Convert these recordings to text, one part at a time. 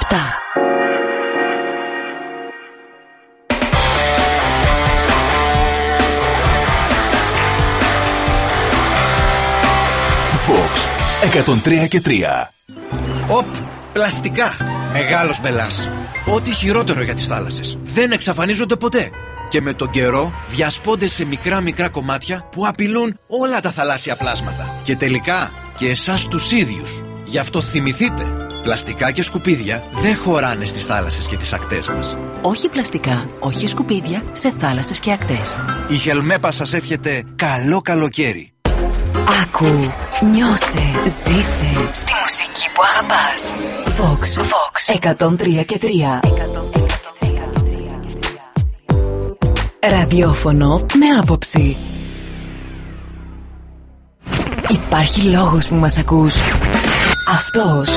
Η ώρα είναι 7. Fox 103 και 3. Οπ, πλαστικά. Μεγάλος μπελάς. Ό,τι χειρότερο για τις θάλασσες. Δεν εξαφανίζονται ποτέ. Και με τον καιρό διασπώνται σε μικρά μικρά κομμάτια που απειλούν όλα τα θαλάσσια πλάσματα. Και τελικά και εσάς τους ίδιους. Γι' αυτό θυμηθείτε, πλαστικά και σκουπίδια δεν χωράνε στις θάλασσες και τις ακτές μας. Όχι πλαστικά, όχι σκουπίδια σε θάλασσες και ακτές. Η Χελμέπα σας εύχεται καλό καλοκαίρι. Άκου, νιώσε, ζήσε στη μουσική που αγαπάς. Vox, Vox, 103 και 3. Ραδιόφωνο με άποψη. Υπάρχει λόγος που μας ακούς. Αυτός.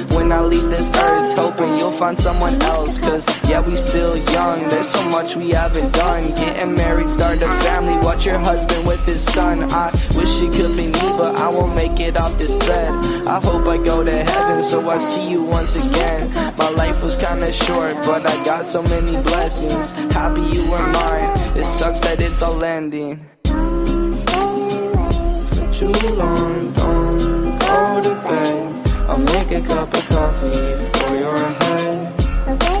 When I leave this earth, hoping you'll find someone else. Cause yeah, we still young, there's so much we haven't done. Getting married, start a family, watch your husband with his son. I wish it could be me, but I won't make it off this bed. I hope I go to heaven, so I see you once again. My life was kinda short, but I got so many blessings. Happy you were mine, it sucks that it's all ending. For too long, don't go to bed. I'll make a cup of coffee for your head. I'll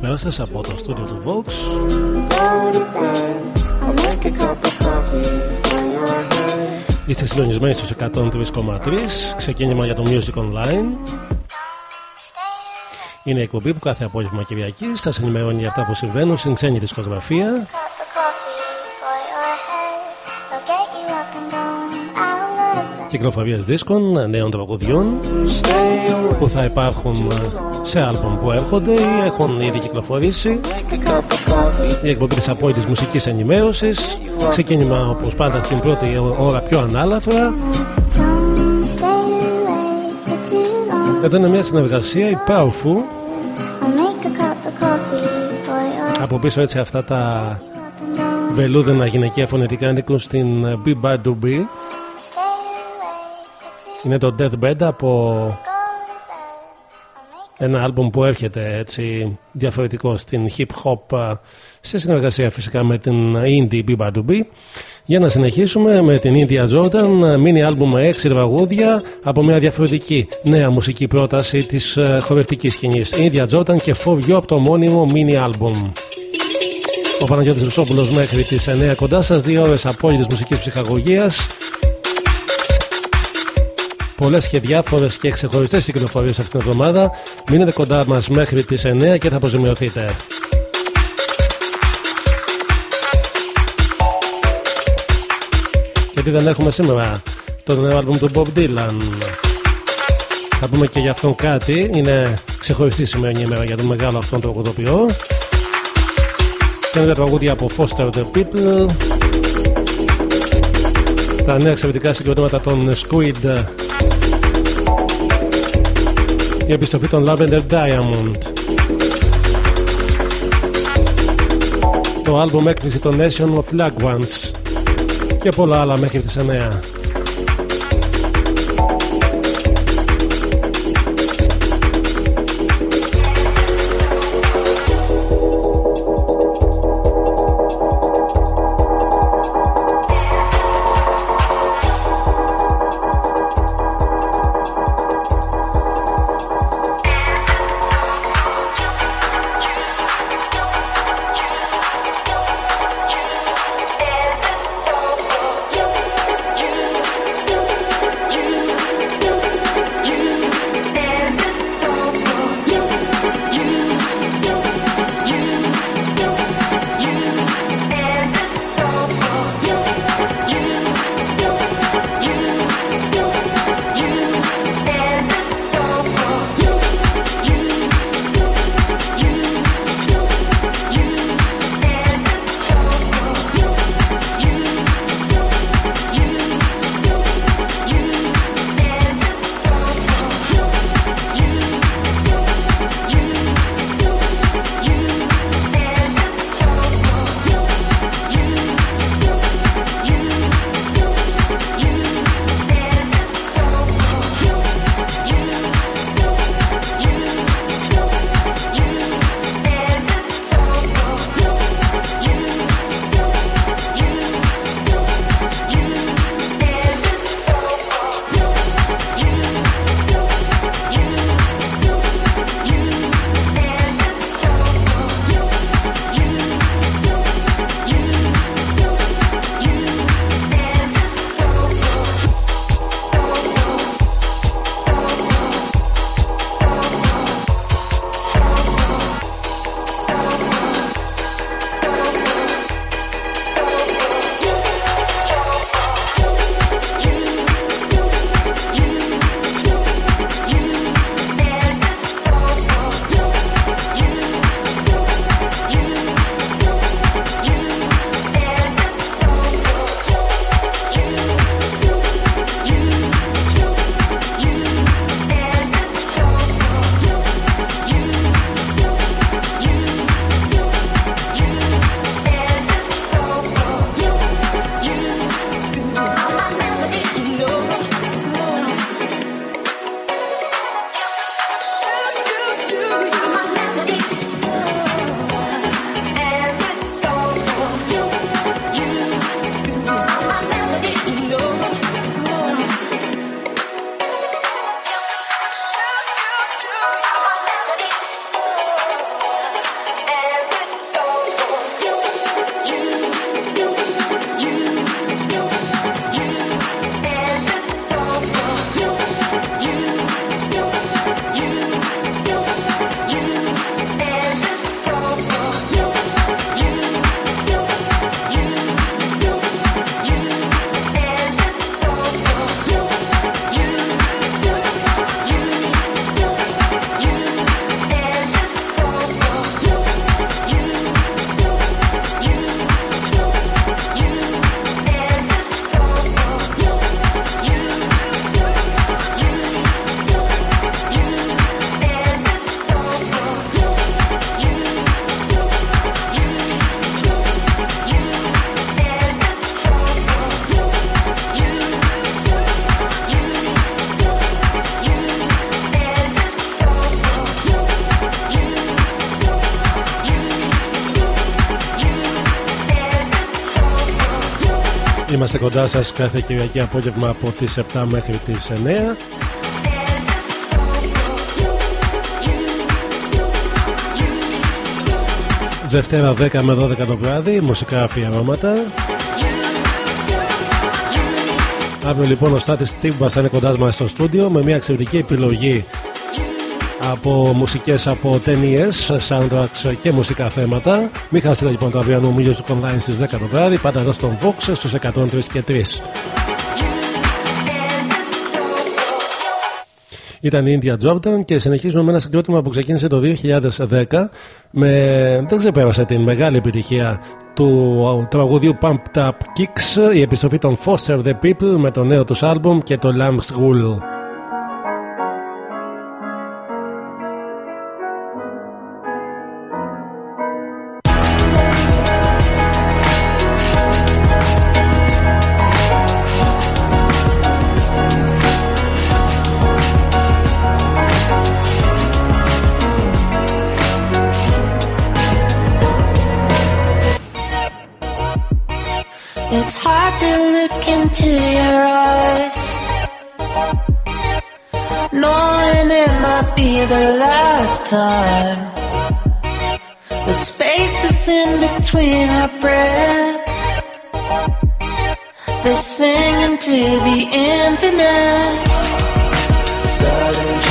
Καλησπέρα σας από το στούντιο του Vox. Go to bed. I'll make a cup of coffee for your head. Είστε συντονισμένοι στους 103,3 Ξεκίνημα για το Music Online Είναι η εκπομπή που κάθε απόγευμα Κυριακή σας ενημερώνει για αυτά που συμβαίνουν στην ξένη δισκογραφία out of bed. κυκλοφορίες δίσκων, νέων τραγουδιών Stay away. που θα υπάρχουν ε, σε άλμπομ που έρχονται ή έχουν ήδη κυκλοφορήσει Make a cup of coffee. η εκπομπή της απόλυτης μουσικής ενημέρωσης ξεκίνημα όπως πάντα την πρώτη ώρα πιο ανάλαφρα Don't stay awake for too long. εδώ είναι μια συνεργασία η Powerful I'll make a cup of coffee for your από πίσω έτσι αυτά τα up and going. βελούδαινα γυναικεία φωνητικά ανήκουν στην ε, Be Bad to Be είναι το Death Bed από Go to bed. I'll make ένα άλμπουμ που έρχεται έτσι διαφορετικό στην hip hop ε, σε συνεργασία φυσικά με την indie Be Bad to Be για να συνεχίσουμε με την India Jordan mini άλμπουμ με 6 τραγούδια από μια διαφορετική νέα μουσική πρόταση της ε, χορευτικής σκηνής. India Jordan και For You από το μόνιμο mini άλμπουμ. Ο Παναγιώτης Ρουσόπουλος μέχρι τις 9 κοντά σας δύο ώρες απόλυτης μουσικής ψυχαγωγίας Πολλές και διάφορες και ξεχωριστές κυκλοφορίες αυτήν την εβδομάδα. Μείνετε κοντά μας μέχρι τις 9 και θα αποζημιωθείτε. Γιατί δεν έχουμε σήμερα το νέο άλμπουμ του Bob Dylan. Θα πούμε και για αυτόν κάτι. Είναι ξεχωριστή σημερινή ημέρα για τον μεγάλο αυτόν τον τραγουδοποιό. Και είναι τα τραγούδια από Foster the People. Τα νέα εξαιρετικά συγκροτήματα των Squid. Η επιστροφή των Lavender Diamond. Το άλμπομ έκπληξη των Nation of Lag Ones. Και πολλά άλλα μέχρι τις 9. Είμαστε κοντά σας κάθε Κυριακή απόγευμα από τις 7 μέχρι τις 9. Δευτέρα 10 με 12 το βράδυ, μουσικά αφιερώματα. Αύριο λοιπόν ο Στάτης Τίμπας θα είναι κοντά μας στο στούντιο με μια εξαιρετική επιλογή από μουσικές από ταινίες, soundtracks και μουσικά θέματα. Μην χάσετε λοιπόν το αυριανό Music Online στις 10 το βράδυ, πάντα εδώ στον Vox στους 103 και 3. Ήταν η India Jordan και συνεχίζουμε με ένα συγκρότημα που ξεκίνησε το 2010 με, δεν ξεπέρασε την μεγάλη επιτυχία του τραγουδιού Pumped Up Kicks η επιστροφή των Foster the People με το νέο τους άλμπουμ και το Lamb's hard to look into your eyes. Knowing it might be the last time. The spaces in between our breaths. they sing singing to the infinite. Silent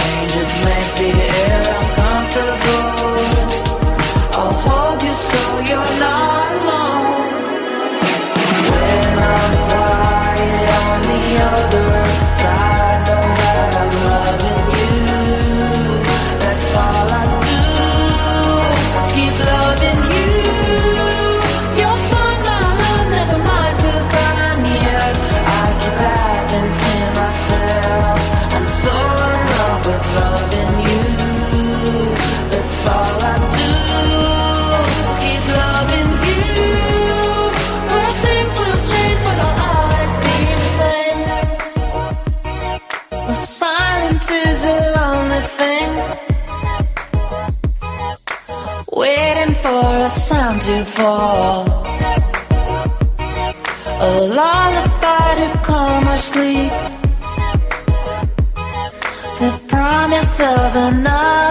to fall. A lullaby to calm our sleep. The promise of another.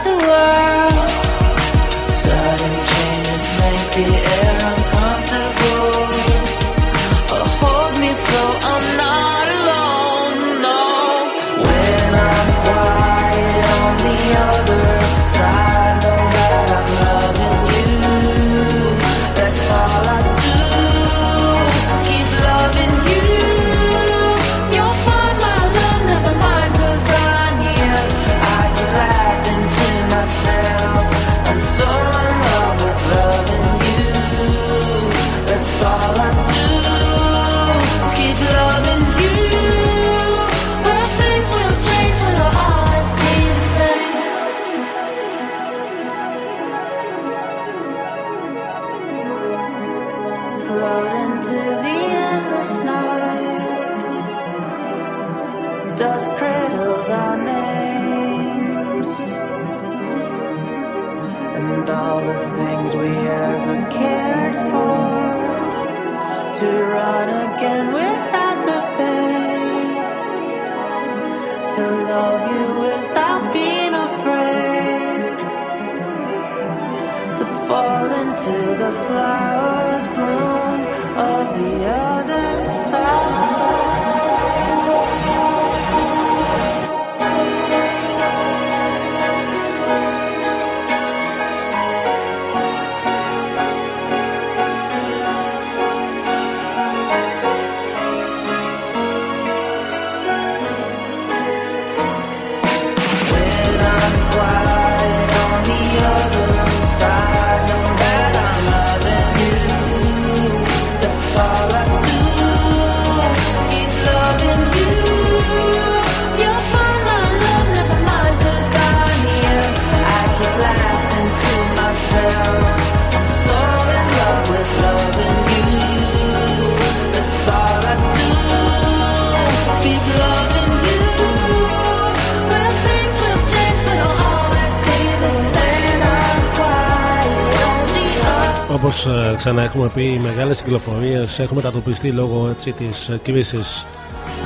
Wool. ξανά έχουμε πει μεγάλες κυκλοφορίες έχουμε τατοπιστεί λόγω έτσι, της κρίσης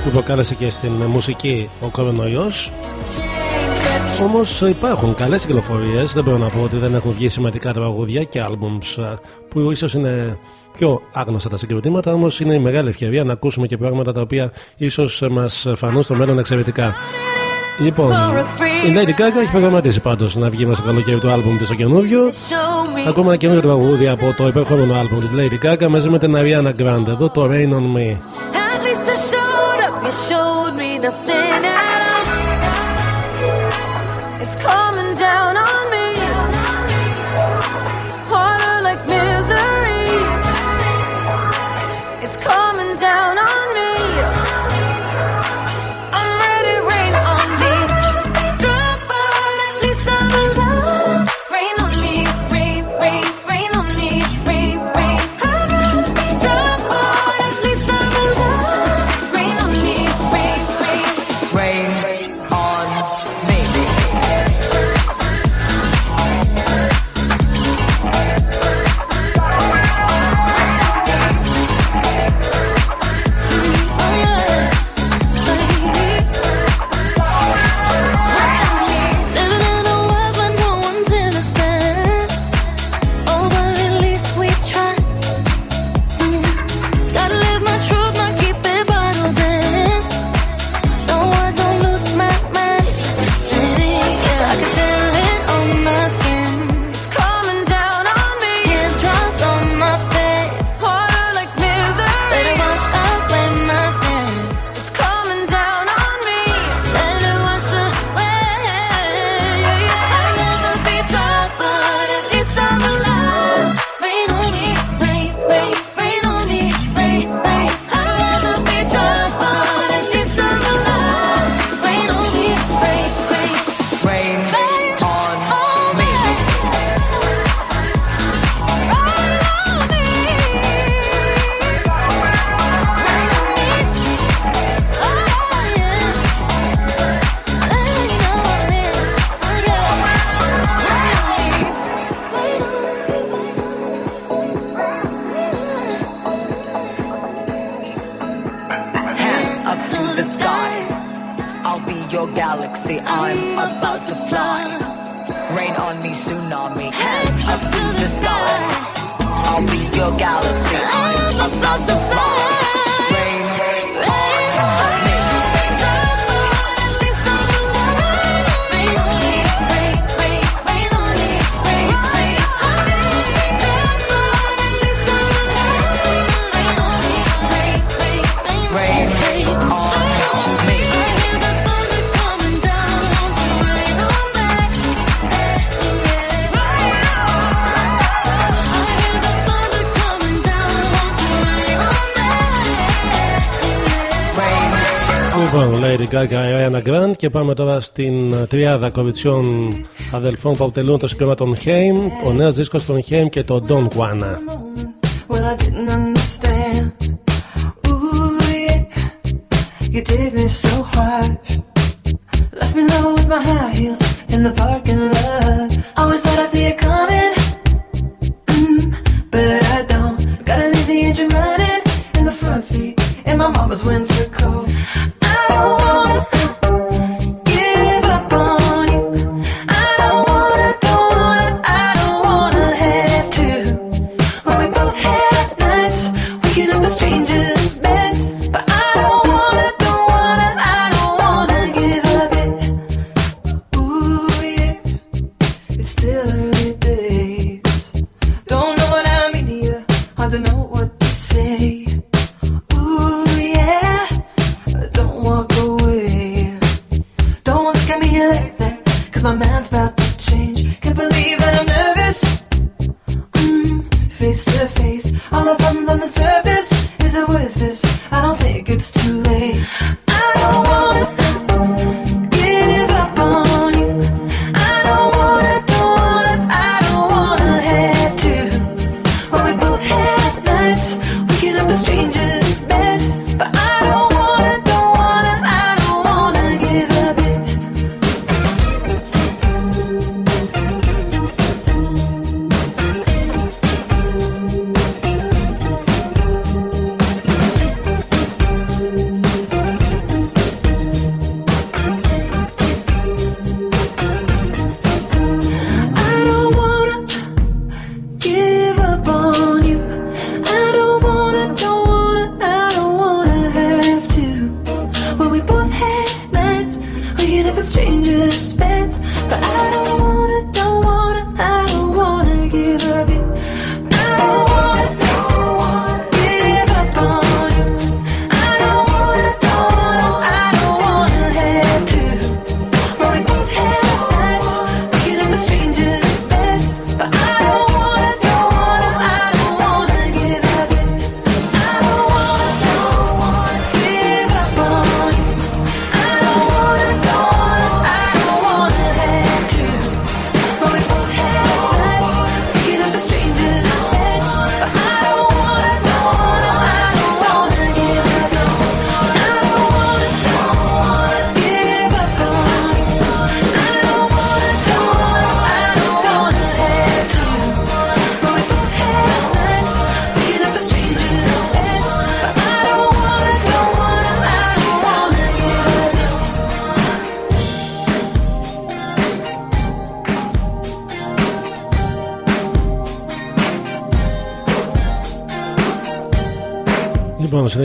που προκάλεσε και στην μουσική ο κορονοϊός Όμως υπάρχουν καλές κυκλοφορίες. Δεν μπορώ να πω ότι δεν έχουν βγει σημαντικά τραγούδια και albums ε, που ίσως είναι πιο άγνωστα τα συγκριτήματα. Όμως είναι η μεγάλη ευκαιρία να ακούσουμε και πράγματα τα οποία ίσως μας φανούν στο μέλλον εξαιρετικά. Λοιπόν, η Lady Gaga έχει προγραμματίσει πάντως να βγει μέσα στο καλοκαίρι του album της στο καινούριο. Ακόμα ένα καινούριο τραγούδι από το υπερχόμενο album της Lady Gaga μαζί με την Ariana Grande. Εδώ το Rain on Me. Και πάμε τώρα στην τριάδα κοριτσιών αδελφών που αποτελούν το συγκρότημα των Χέιμ, ο νέος δίσκος των Χέιμ και το Don Juana. You did me so harsh. Left me low with my high heels in the parking lot. Always thought I'd see it coming, mm, but I don't. Gotta leave the engine running in the front seat in my mama's winter coat.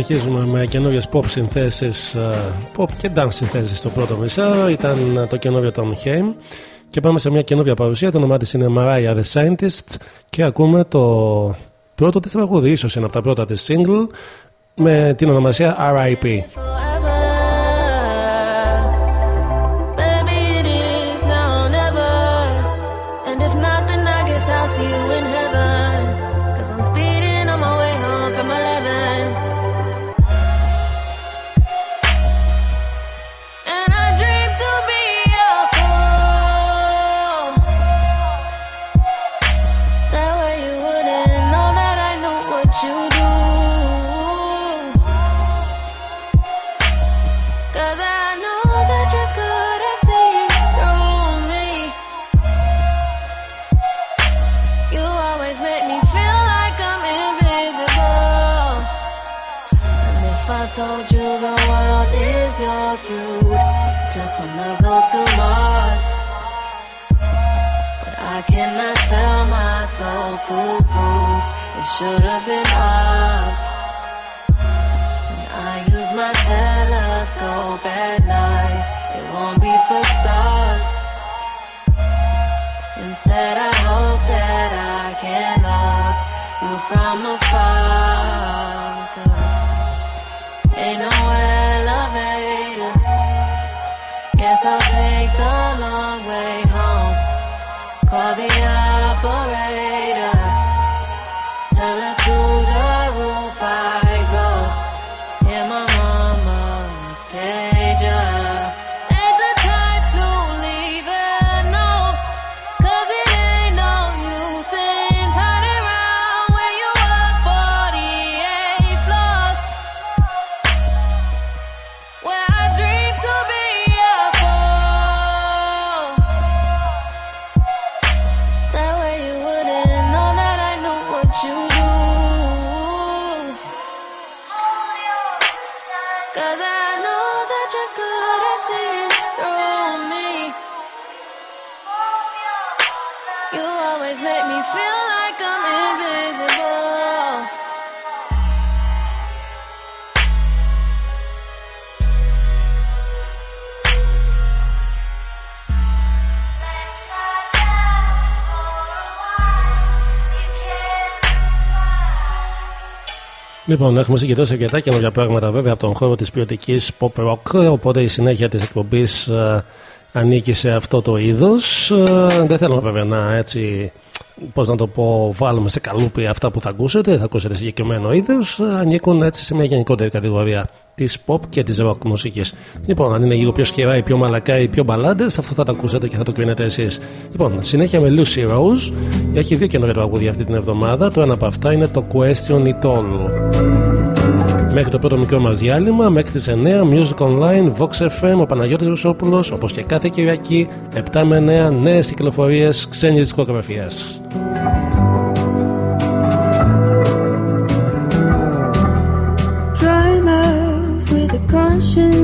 Συνεχίζουμε με καινούριες pop συνθέσεις, ε, pop και dance συνθέσεις στο πρώτο μισό. Ήταν το καινούριο των Haim. Και πάμε σε μια καινούργια παρουσία. Το όνομά της είναι Mariah the Scientist. Και ακούμε το πρώτο της τραγούδι, ίσως ένα από τα πρώτα της single, με την ονομασία RIP. If I told you the world is yours, you just wanna go to Mars. But I cannot sell my soul to prove it should have been ours. When I use my telescope at night, it won't be for stars. Instead, I hope that I can love you from afar. Λοιπόν, έχουμε συγκεντρώσει αρκετά καινούργια πράγματα βέβαια από τον χώρο της ποιοτικής pop rock. Οπότε η συνέχεια της εκπομπής ε, ανήκει σε αυτό το είδος. Ε, δεν θέλω βέβαια να έτσι, πώς να το πω, βάλουμε σε καλούπι αυτά που θα ακούσετε. Θα ακούσετε συγκεκριμένο είδος. Ε, ανήκουν έτσι σε μια γενικότερη κατηγορία της pop και της rock μουσικής. Λοιπόν, αν είναι λίγο πιο σκερά ή πιο μαλακά ή πιο μπαλάντες, αυτό θα το ακούσετε και θα το κρίνετε εσείς. Λοιπόν, συνέχεια με Lucy Rose. Έχει δύο καινούργια τραγούδια αυτή την εβδομάδα. Το ένα από αυτά είναι το Question It All. Μέχρι το πρώτο μικρό μας διάλειμμα, μέχρι τις 9 Music Online, Vox FM, ο Παναγιώτης Ρουσόπουλο, όπως και κάθε Κυριακή, 7 με 9 νέες κυκλοφορίες ξένης δισκογραφίας. conscience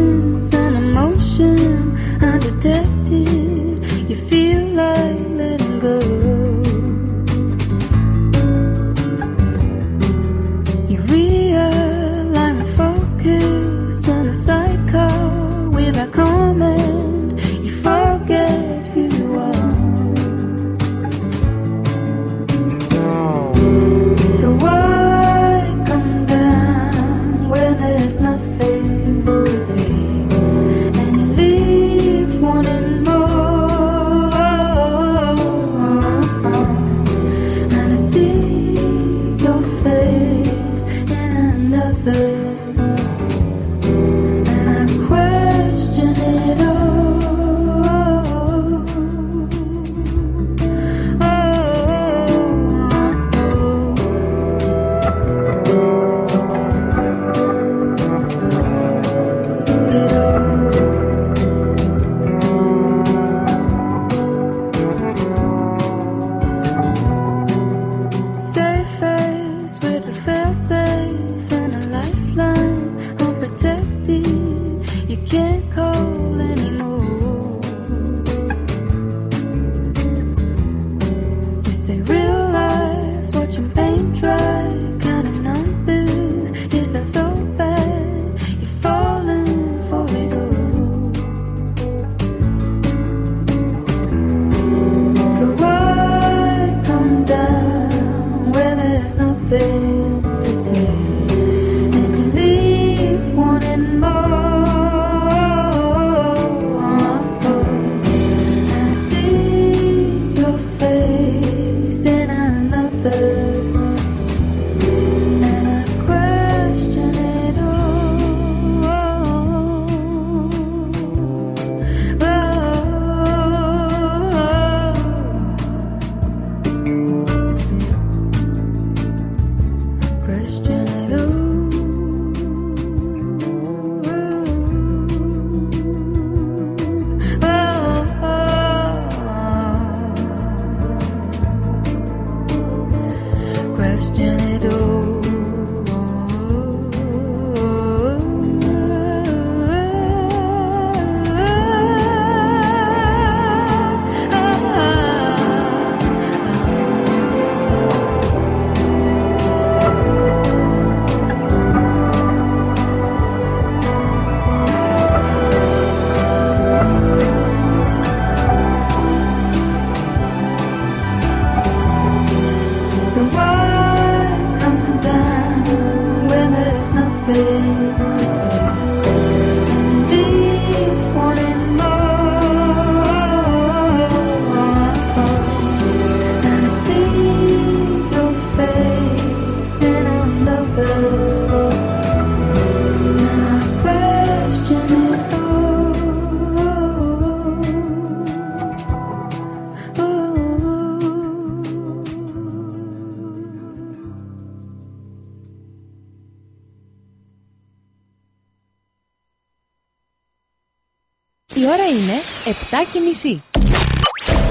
και μισή.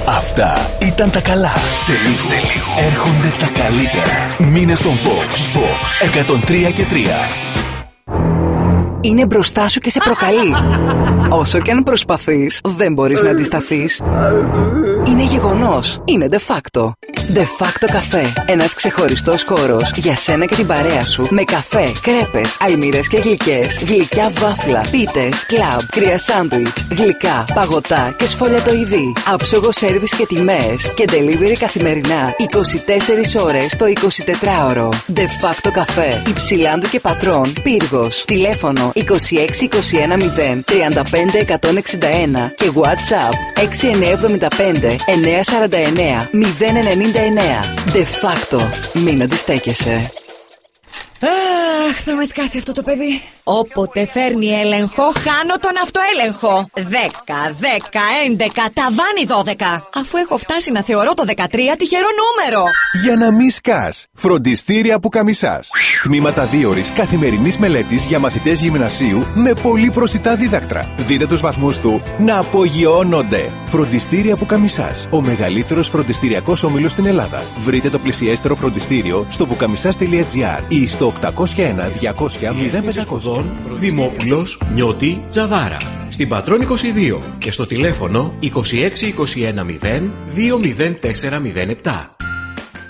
Αυτά ήταν τα καλά. Σε λίγο, σε λίγο. έρχονται τα καλύτερα. Μήνε στον Fox. Fox 103 και 3. Είναι μπροστά σου και σε προκαλεί. Όσο και αν προσπαθείς, δεν μπορείς να αντισταθείς. Είναι γεγονός. Είναι de facto. De facto καφέ. Ένας ξεχωριστός χώρος για σένα και την παρέα σου. Με καφέ, κρέπες, αλμύρες και γλυκές, γλυκιά βάφλα, πίτες, κλαμπ, κρύα σάντουιτς, γλυκά, παγωτά και σφολιατοειδή. Άψογο σέρβις και τιμές και delivery καθημερινά 24 ώρες το 24ωρο. De facto καφέ. Υψηλάντου και πατρών. Πύργος. Τηλέφωνο 26 21 0 35 161 και WhatsApp 6975 949 099. De facto. Μην αντιστέκεσαι. Αχ, θα με σκάσει αυτό το παιδί. Όποτε φέρνει έλεγχο, χάνω τον αυτοέλεγχο. 10, 10, 11, ταβάνι 12. Αφού έχω φτάσει να θεωρώ το 13 τυχερό νούμερο. Για να μη σκάς. Φροντιστήρια που καμισάς. Τμήματα δίωρης καθημερινής μελέτης για μαθητές γυμνασίου με πολύ προσιτά δίδακτρα. Δείτε τους βαθμούς του να απογειώνονται. Φροντιστήρια που καμισάς. Ο μεγαλύτερος φροντιστηριακός όμιλος στην Ελλάδα. Βρείτε το πλησιέστερο φροντιστήριο στο πουκαμισά.gr ή στο 801 200 0500. Δημόπουλος Νιώτη Τζαβάρα. Στην Πατρών 22 και στο τηλέφωνο 2621 0 20407.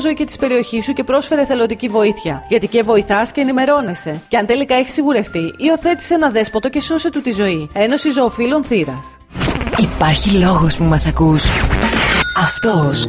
φιλοζωή και της περιοχής σου και πρόσφερε θελοντική βοήθεια. Γιατί και βοηθάς και ενημερώνεσαι. Και αν τελικά έχεις σιγουρευτεί, υιοθέτησε ένα δέσποτο και σώσε του τη ζωή. Ένωση Ζωοφύλων Θήρα. Υπάρχει λόγος που μας ακούς. Αυτός.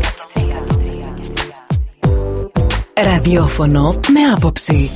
Ραδιόφωνο με άποψη.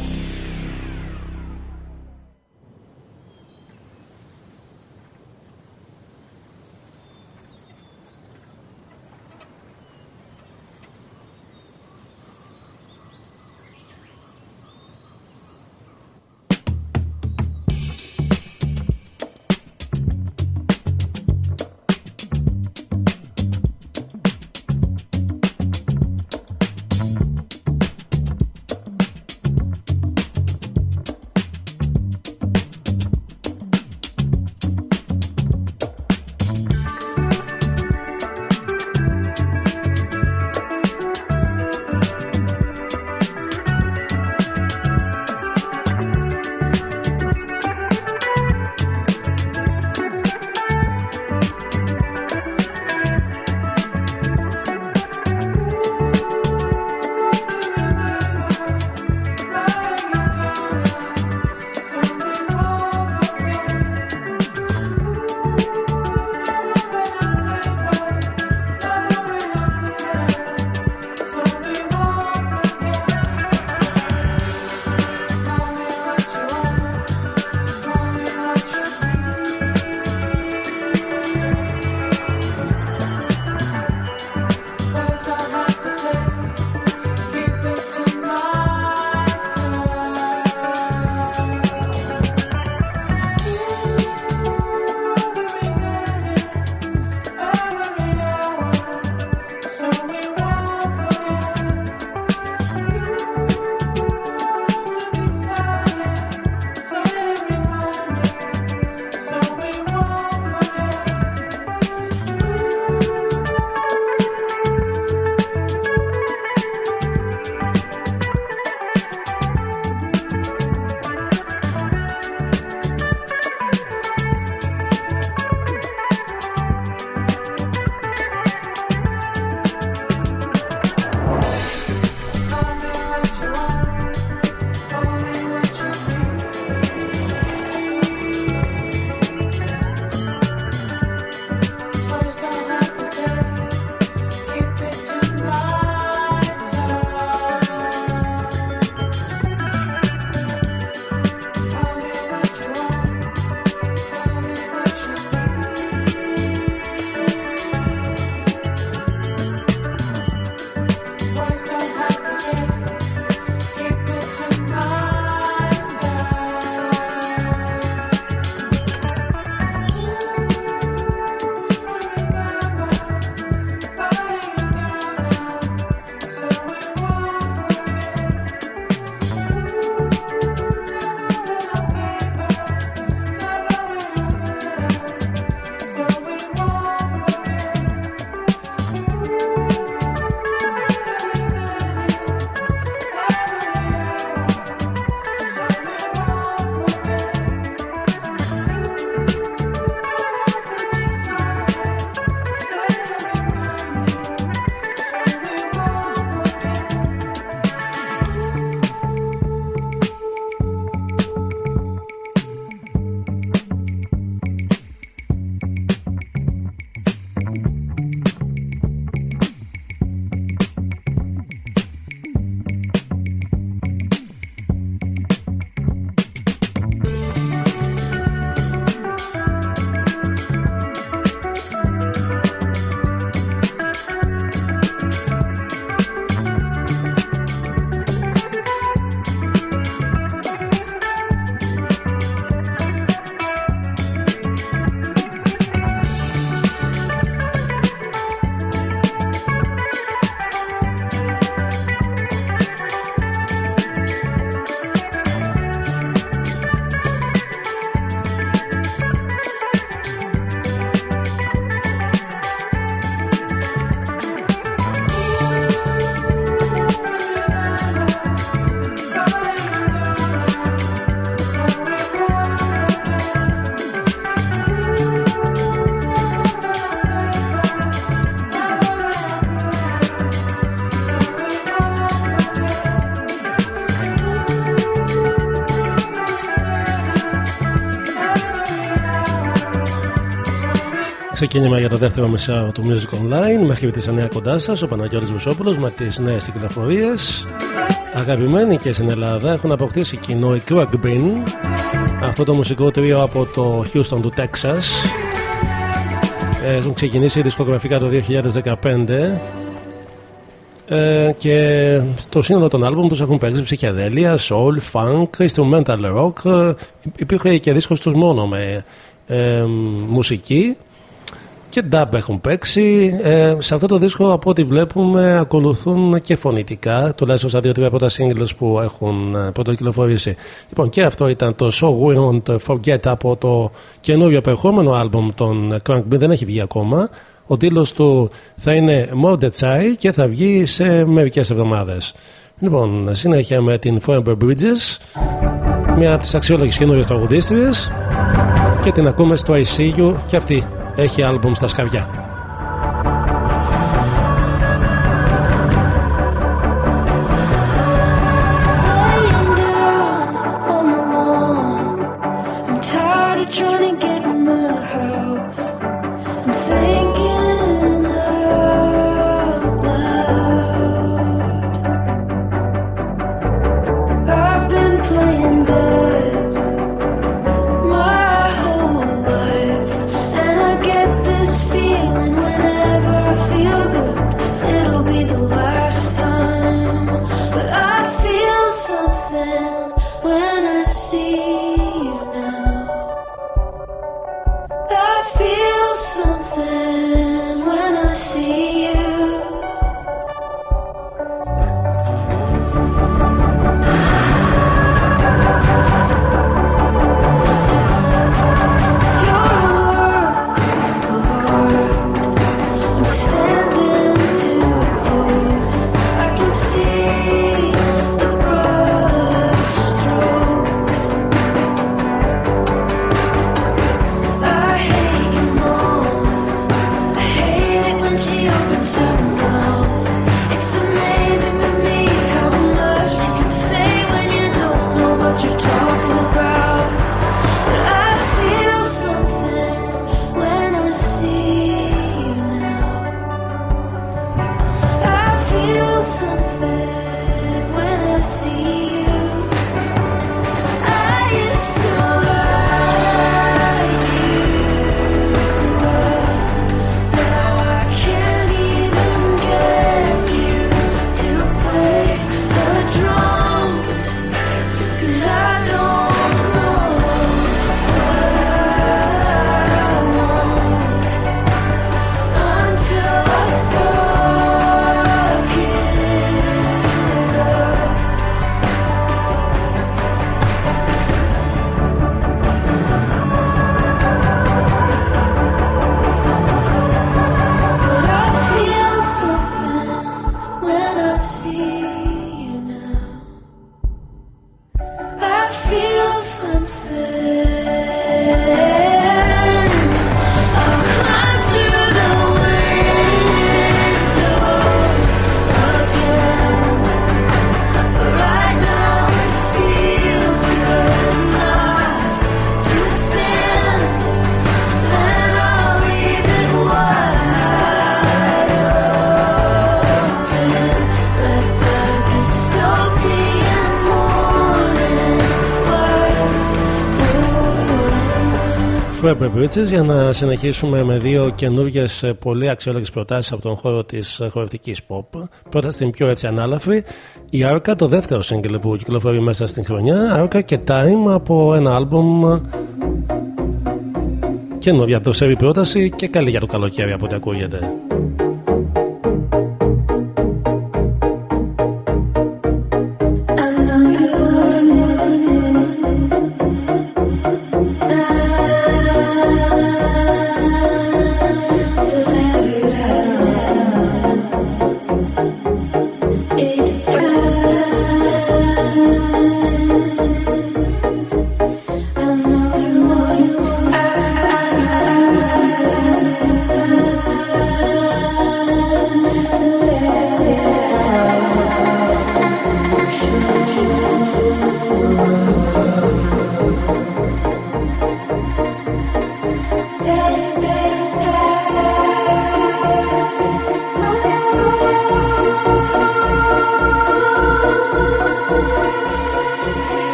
Ξεκίνημα για το δεύτερο μεσάο του Music Online μέχρι τις 9 κοντά σας. Ο Παναγιώτης Βουσόπουλο με τις νέες κυκλοφορίες. Αγαπημένοι και στην Ελλάδα έχουν αποκτήσει κοινό οι Crack Bean, αυτό το μουσικό τρίο από το Houston του Texas. Έχουν ξεκινήσει δισκογραφικά το 2015 ε, και στο σύνολο των άλμπουμ τους έχουν παίξει ψυχεδέλεια, soul, funk, instrumental rock. Ε, υπήρχε και δίσκος τους μόνο με ε, μουσική και dub έχουν παίξει. Ε, σε αυτό το δίσκο από ό,τι βλέπουμε ακολουθούν και φωνητικά, τουλάχιστον στα δύο-τρία από τα singles που έχουν ε, πρωτοκυλοφορήσει. Λοιπόν και αυτό ήταν το So We Won't Forget από το καινούριο επερχόμενο άλμπομ των Crank Beat, δεν έχει βγει ακόμα. Ο τίτλος του θα είναι Mode Chai και θα βγει σε μερικές εβδομάδες. Λοιπόν, συνέχεια με την Forever Bridges, μια από τις αξιόλογες καινούριες τραγουδίστριες και την ακούμε στο ICU και αυτή έχει άλμπουμ στα σκαβιά. Forever Bridges για να συνεχίσουμε με δύο καινούριε πολύ αξιόλογες προτάσεις από τον χώρο της χορευτικής pop. Πρώτα στην πιο έτσι ανάλαφρη, η Arca, το δεύτερο single που κυκλοφορεί μέσα στην χρονιά. Arca και Time από ένα album καινούρια δροσερή πρόταση και καλή για το καλοκαίρι από ό,τι ακούγεται.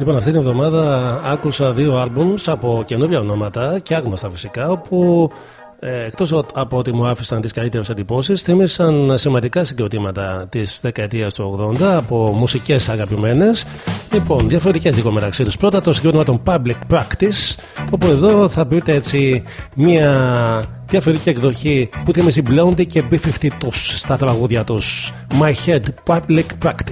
Λοιπόν, αυτή την εβδομάδα άκουσα δύο albums από καινούργια ονόματα και άγνωστα φυσικά, όπου ε, εκτός από ότι μου άφησαν τις καλύτερες εντυπώσεις, θύμισαν σημαντικά συγκροτήματα της δεκαετίας του 80 από μουσικές αγαπημένες. Λοιπόν, διαφορετικές λίγο μεταξύ τους. Πρώτα το συγκρότημα των Public Practice, όπου εδώ θα βρείτε έτσι μια διαφορετική εκδοχή που θύμισε Blondie και B52 στα τραγούδια τους. My Head Public Practice.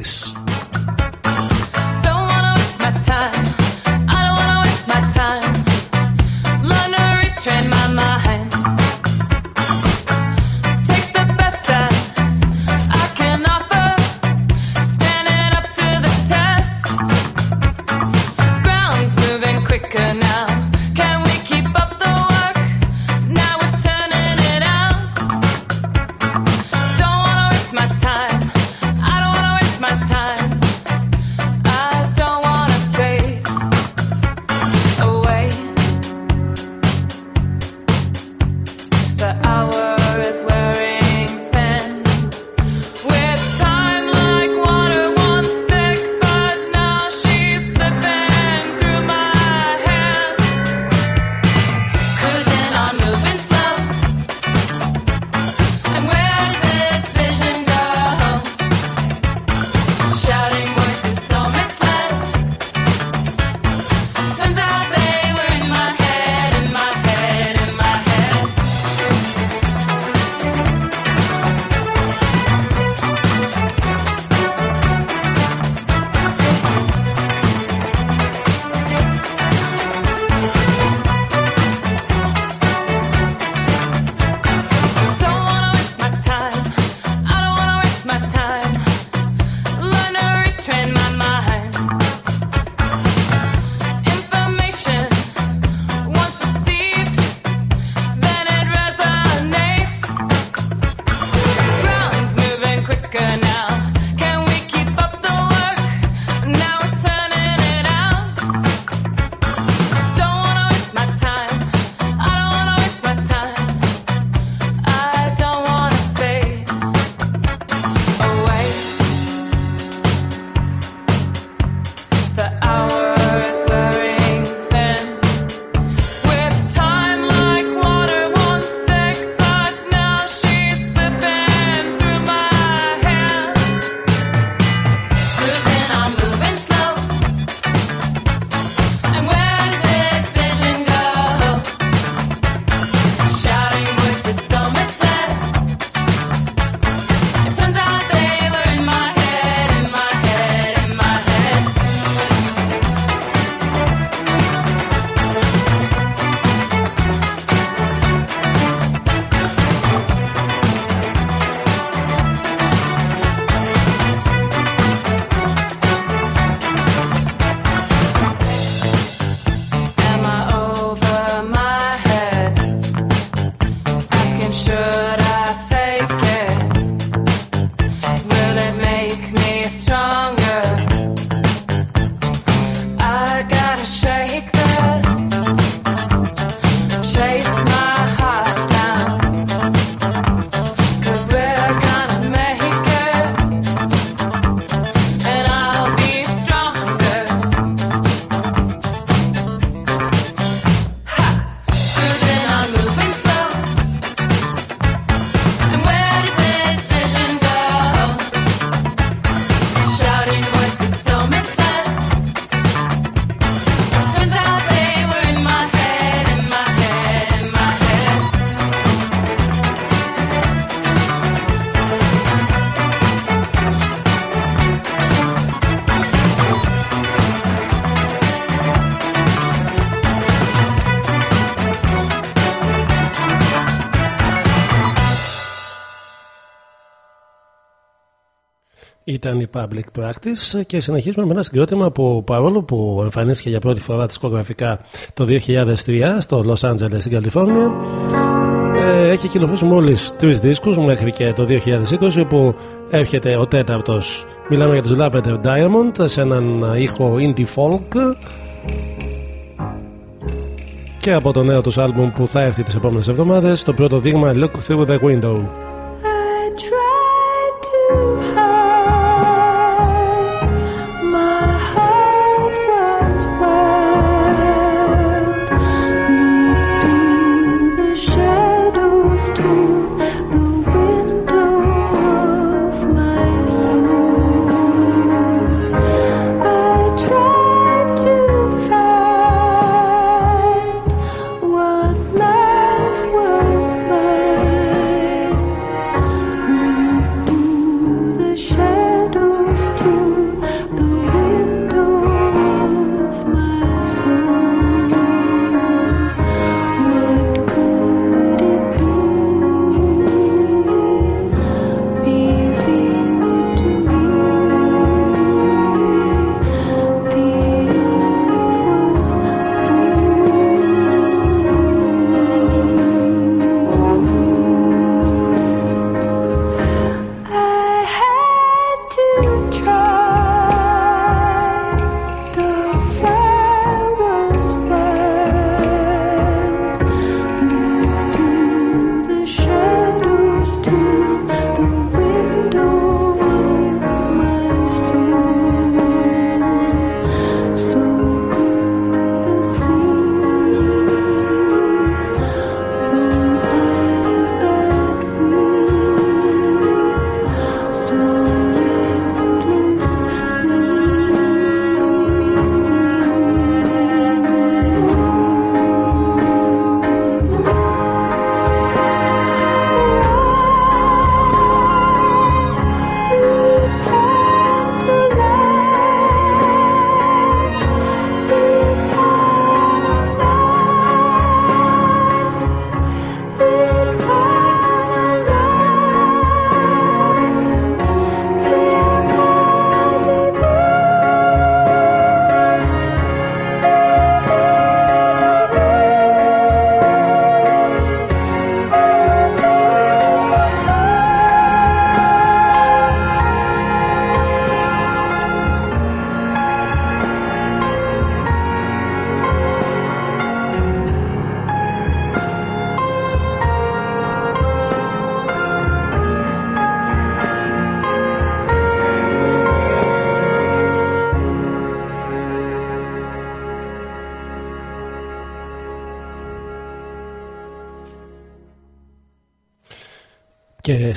Ήταν η public practice και συνεχίζουμε με ένα συγκρότημα που παρόλο που εμφανίστηκε για πρώτη φορά δισκογραφικά το 2003 στο Los Angeles στην Καλιφόρνια ε, έχει κυκλοφορήσει μόλις τρεις δίσκους μέχρι και το 2020 που έρχεται ο τέταρτος. Μιλάμε για τους Lavender Diamond σε έναν ήχο indie folk. Και από το νέο τους άλμπουμ που θα έρθει τις επόμενες εβδομάδες το πρώτο δείγμα Look Through the Window.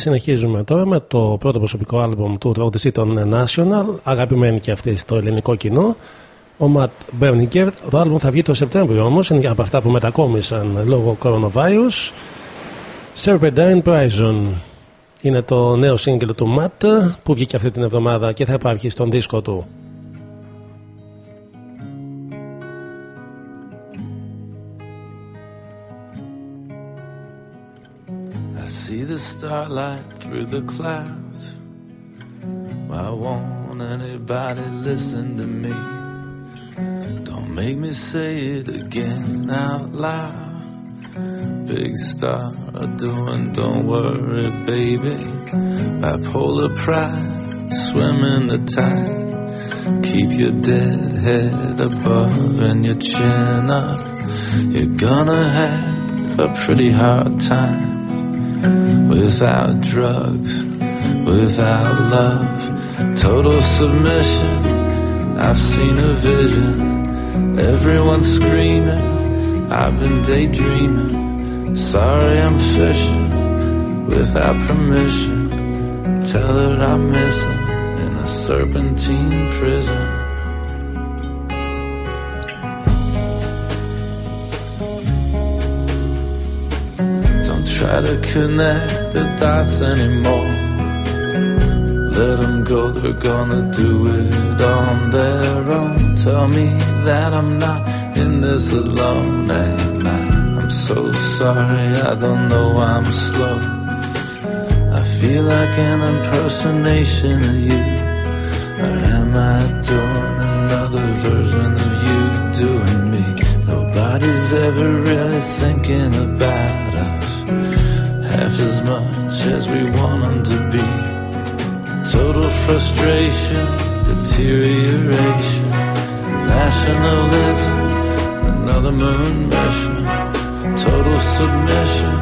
Συνεχίζουμε τώρα με το πρώτο προσωπικό άλμπουμ του τραγουδιστή των National, αγαπημένη και αυτή στο ελληνικό κοινό. Ο Ματ Μπέρνικερ. Το άλμπουμ θα βγει το Σεπτέμβριο όμως, είναι από αυτά που μετακόμισαν λόγω coronavirus. Serpentine Prison είναι το νέο σύγκριτο του Ματ που βγήκε αυτή την εβδομάδα και θα υπάρχει στον δίσκο του. Starlight through the clouds. Why won't anybody listen to me? Don't make me say it again out loud. Big star doing, don't worry, baby. Bipolar pride, swim in the tide. Keep your dead head above and your chin up. You're gonna have a pretty hard time without drugs, without love, total submission. I've seen a vision, everyone screaming. I've been daydreaming. Sorry, I'm fishing without permission. Tell her I'm missing in a serpentine prison. Try to connect the dots anymore. Let them go, they're gonna do it on their own. Tell me that I'm not in this alone. And I, I'm so sorry, I don't know I'm slow. I feel like an impersonation of you. Or am I doing another version of you doing me? Nobody's ever really thinking about us as much as we want them to be. Total frustration, deterioration, nationalism, another moon mission, total submission.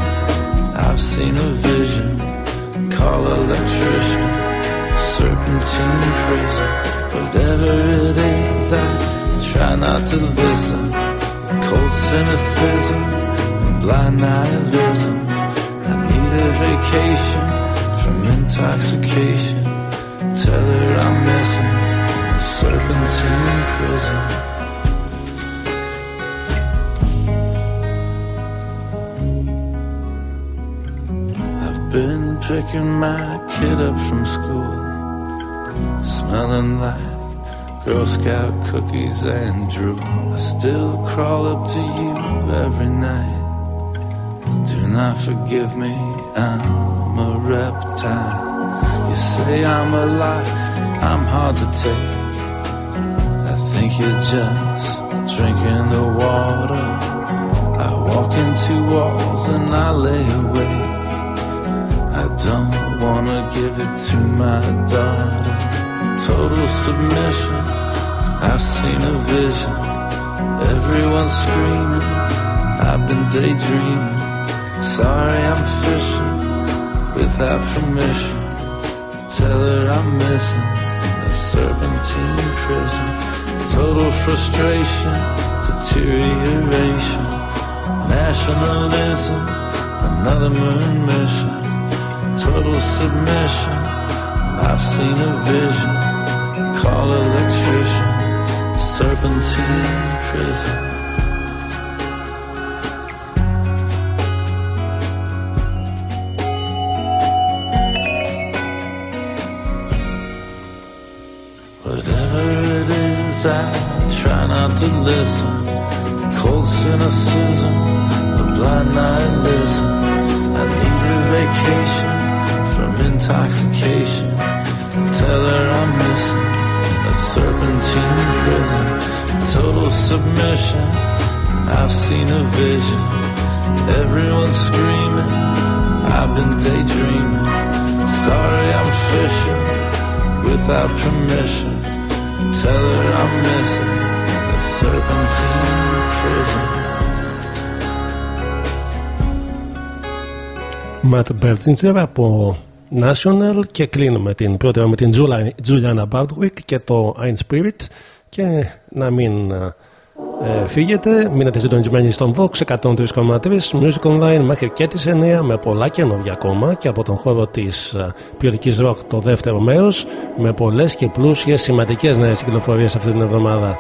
I've seen a vision, call electrician, serpentine prison, whatever it is, I try not to listen. Cold cynicism, and blind nihilism. A vacation from intoxication. Tell her I'm missing a serpentine prison. I've been picking my kid up from school, smelling like Girl Scout cookies and drool. I still crawl up to you every night. Do not forgive me, I'm a reptile. You say I'm a lie, I'm hard to take. I think you're just drinking the water. I walk into walls and I lay awake. I don't wanna give it to my daughter. Total submission, I've seen a vision. Everyone's screaming, I've been daydreaming. Sorry, I'm fishing without permission. Tell her I'm missing a serpentine prison. Total frustration, deterioration, nationalism, another moon mission. Total submission, I've seen a vision. Call electrician, serpentine prison. I try not to listen. Cold cynicism, a blind nihilism. I need a vacation from intoxication. Tell her I'm missing a serpentine prison. Total submission, I've seen a vision. Everyone's screaming, I've been daydreaming. Sorry, I'm fishing without permission. Tell her I'm missing από National και κλείνουμε την πρώτη με την Julianna Barwick και το Inspirit και να μην ε, φύγετε. Μείνετε συντονισμένοι στον Vox 103,3 Music Online μέχρι και τις 9 με πολλά καινούργια ακόμα και από τον χώρο της ε, ποιοτικής ροκ το δεύτερο μέρος με πολλές και πλούσιες σημαντικές νέες κυκλοφορίες αυτή την εβδομάδα.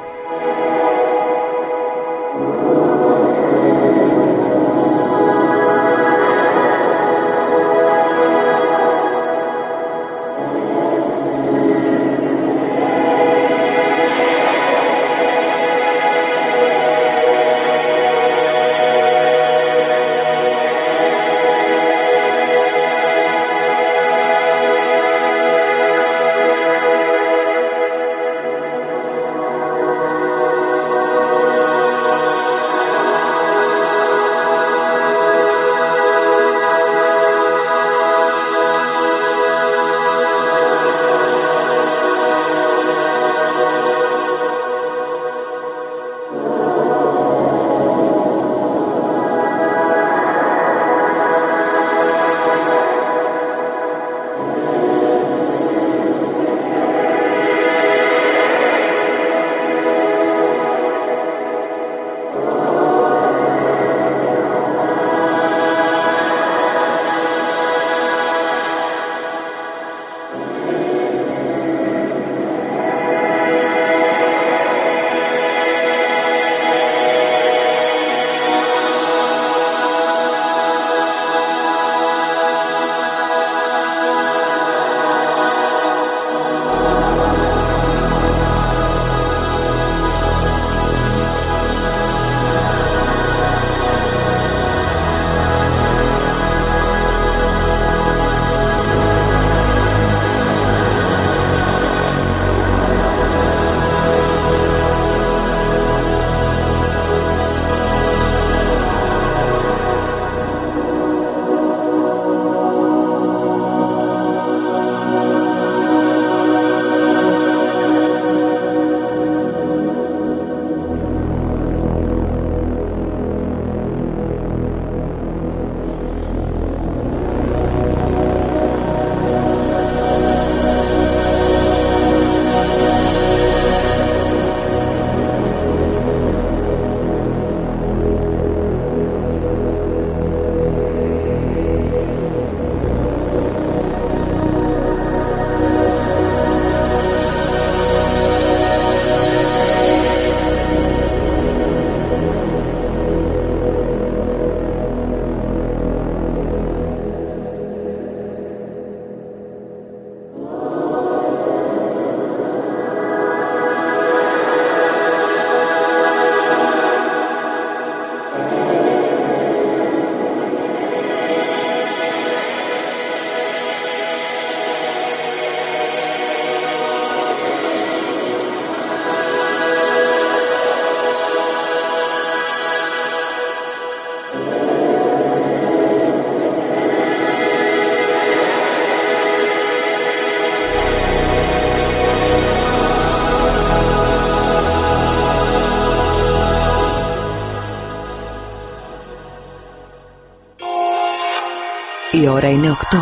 Η ώρα είναι 8.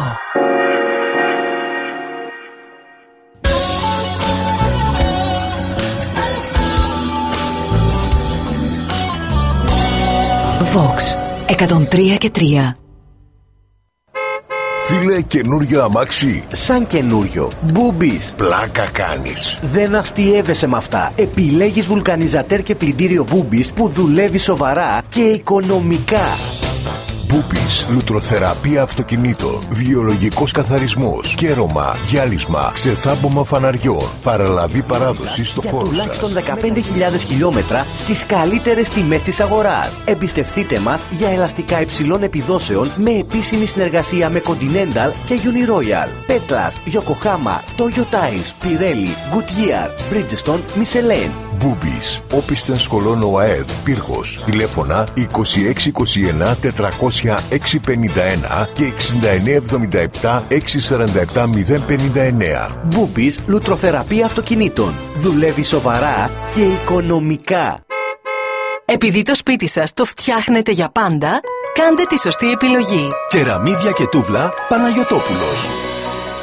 Vox 103 και 3. Φίλε, καινούριο αμάξι; Σαν καινούριο. Μπούμπης. Πλάκα κάνεις. Δεν αστείευεσαι με αυτά. Επιλέγεις βουλκανιζατέρ και πλυντήριο Μπούμπης που δουλεύει σοβαρά και οικονομικά. Μπούπης, λουτροθεραπεία αυτοκινήτων, βιολογικός καθαρισμός, κέρωμα, γυάλισμα, ξεθάμπομα φαναριών, παραλαβή παράδοσης στο Για χώρο σας. τουλάχιστον 15.000 χιλιόμετρα στις καλύτερες τιμές της αγοράς. Εμπιστευτείτε μας για ελαστικά υψηλών επιδόσεων με επίσημη συνεργασία με Continental και Uniroyal. Petlas, Yokohama, Toyo Tires, Pirelli, Goodyear, Bridgestone, Michelin. Μπούμπης, όπισθεν σχολών ΟΑΕΔ, Πύργος, τηλέφωνα 2621 400 651 και 6977 647 059. Μπούπης, λουτροθεραπεία αυτοκινήτων. Δουλεύει σοβαρά και οικονομικά. Επειδή το σπίτι σας το φτιάχνετε για πάντα, κάντε τη σωστή επιλογή. Κεραμίδια και τούβλα Παναγιωτόπουλος.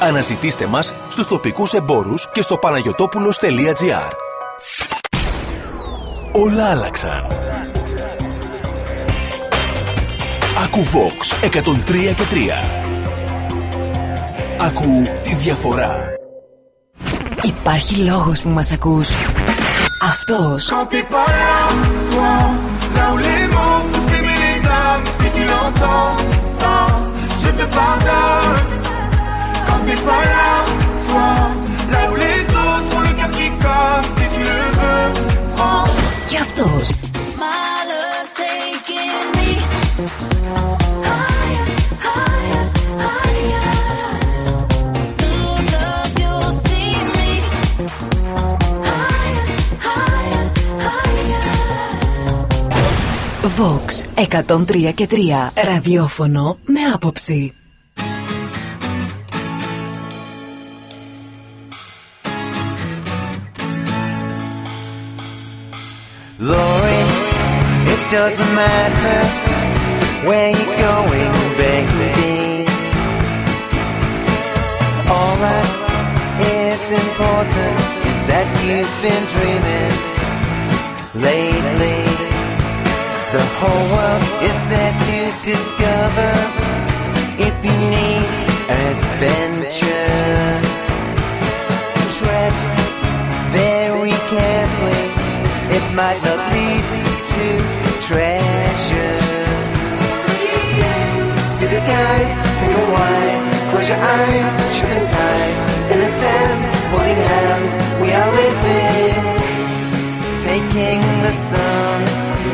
Αναζητήστε μας στους τοπικούς εμπόρους και στο παναγιωτόπουλος.gr Όλα άλλαξαν. Ακού Vox 103 και 3. Ακού τη διαφορά. Υπάρχει λόγος που μας ακούς. Αυτός. Quand t'es pas là, toi, là où les mots font s'aimer les âmes, si tu l'entends, ça, je te pardonne. Quand t'es pas là, toi, là où les autres ont le cœur qui colle, si tu le veux, prends. Και αυτός. My love's taking me higher, higher, higher. Look up, you'll see me higher, higher, higher. Vox 103 και 3. Ραδιόφωνο με άποψη. Lori, it doesn't matter where you're going, baby. All that is important is that you've been dreaming lately. The whole world is there to discover if you need adventure. Tread very carefully might not lead to treasure. See the skies, they go wide. Close your eyes, shut them tight. In the sand, holding hands, we are living. Taking the sun,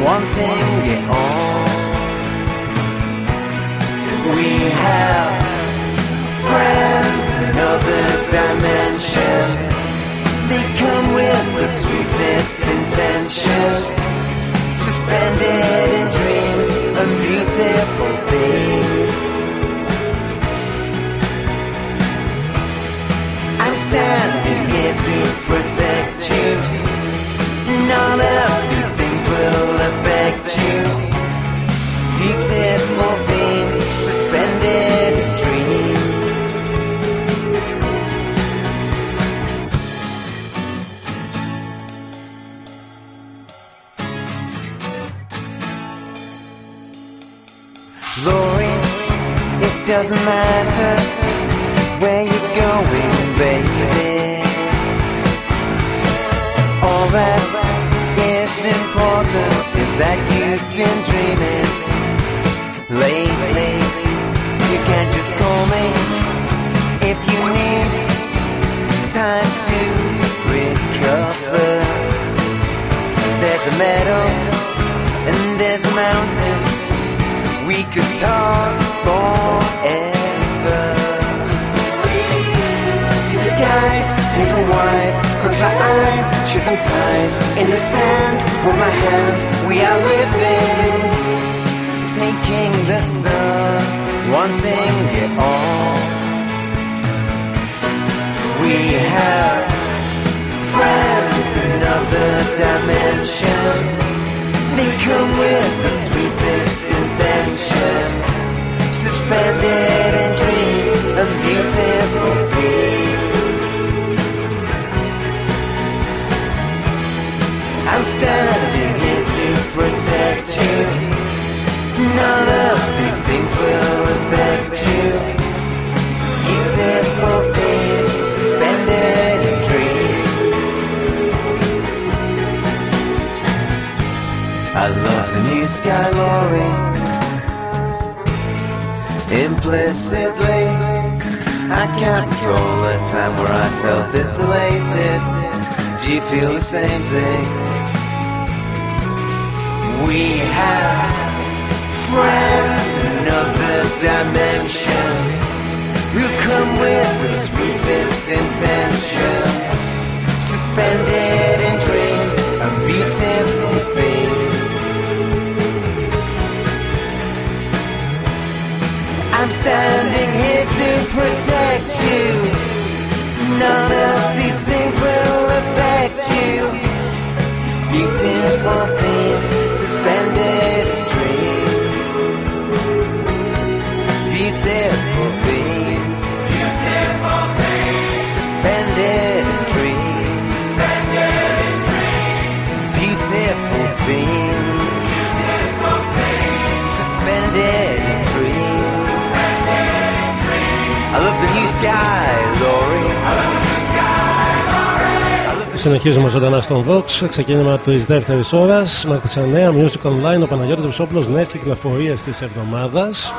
wanting it all. We have friends in other dimensions. They come with the sweetest intentions, suspended in dreams and beautiful things. I'm standing here to protect you. None of these things will affect you. Beautiful things suspended Lori, it doesn't matter where you're going, baby. All that is important is that you've been dreaming lately. You can't just call me if you need time to recover. There's a meadow and there's a mountain. We could talk forever. See the skies, they go wide. Close our eyes, shut them tight. In the sand, with my hands, we are living. Taking the sun, wanting it all. We have friends in other dimensions. They come with the sweetest intentions, suspended in dreams and beautiful things. I'm standing here to protect you. None of these things will affect you. Beautiful things I love the new sky, Lori. Implicitly, I can't recall a time where I felt this. Do you feel the same thing? We have friends in other dimensions who come with the sweetest intentions, suspended in dreams of beautiful things. Standing here to protect you. None of these things will affect you. Beautiful things suspended in dreams. Beautiful things. Beautiful things. Suspended dreams. Suspended in dreams. Beautiful things. Sky, Laurie. I love the new sky, Laurie. Συνεχίζουμε ζωντανά στον Vox. Ξεκίνημα της δεύτερης ώρας μέχρι τις 9. Music Online. Ο Παναγιώτης Βουσόπουλος. Νέες κυκλοφορίες της εβδομάδας.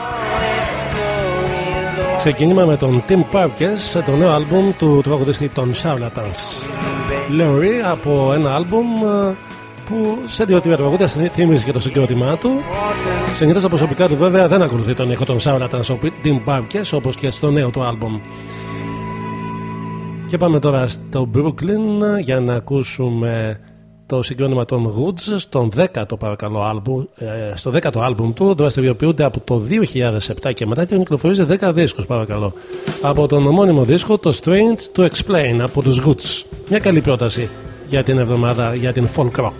Ξεκίνημα με τον Tim Parkes, το νέο άλμπουμ του τραγουδιστή των Charlatans. Laurie από ένα άλμπουμ ε, που σε δύο-τρία τραγούδια θυμίζει και το συγκρότημά του. Συνήθως τα προσωπικά του βέβαια δεν ακολουθεί τον ήχο των Charlatans, ο Tim Parkes, όπως και στο νέο του άλμπουμ. Και πάμε τώρα στο Brooklyn για να ακούσουμε το συγκρότημα των Woods στον 10ο παρακαλώ άλμπουμ, ε, στο 10ο άλμπουμ του δραστηριοποιούνται από το 2007 και μετά και έχουν κυκλοφορήσει 10 δίσκους παρακαλώ από τον ομώνυμο δίσκο το Strange to Explain από τους Woods μια καλή πρόταση για την εβδομάδα για την folk rock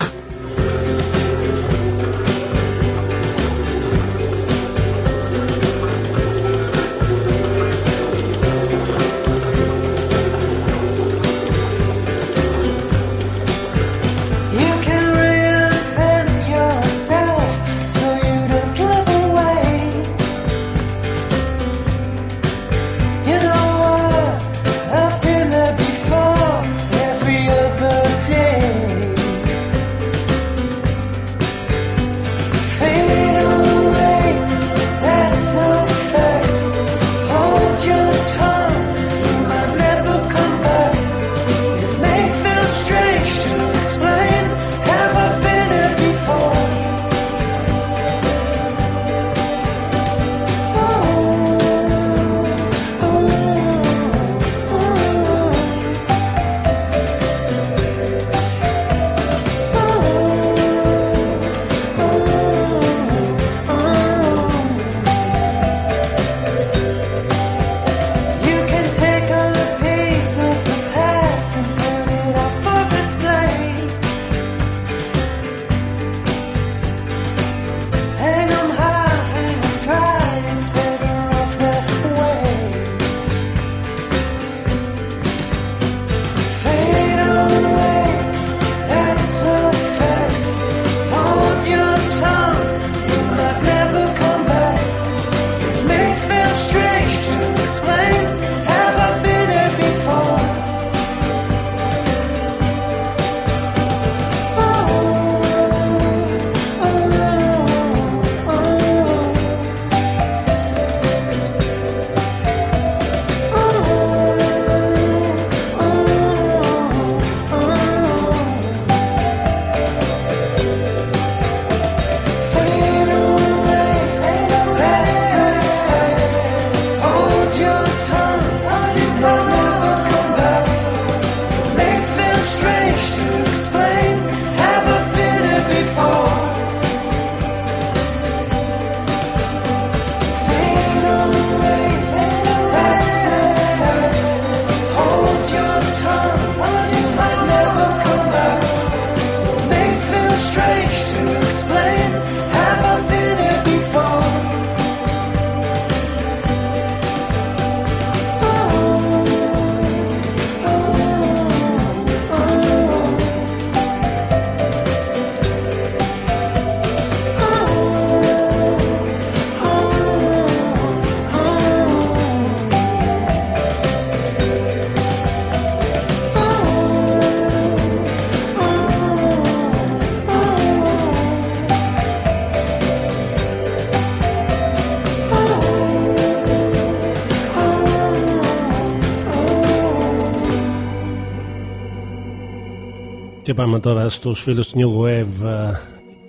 και πάμε τώρα στους φίλους του New Wave ε,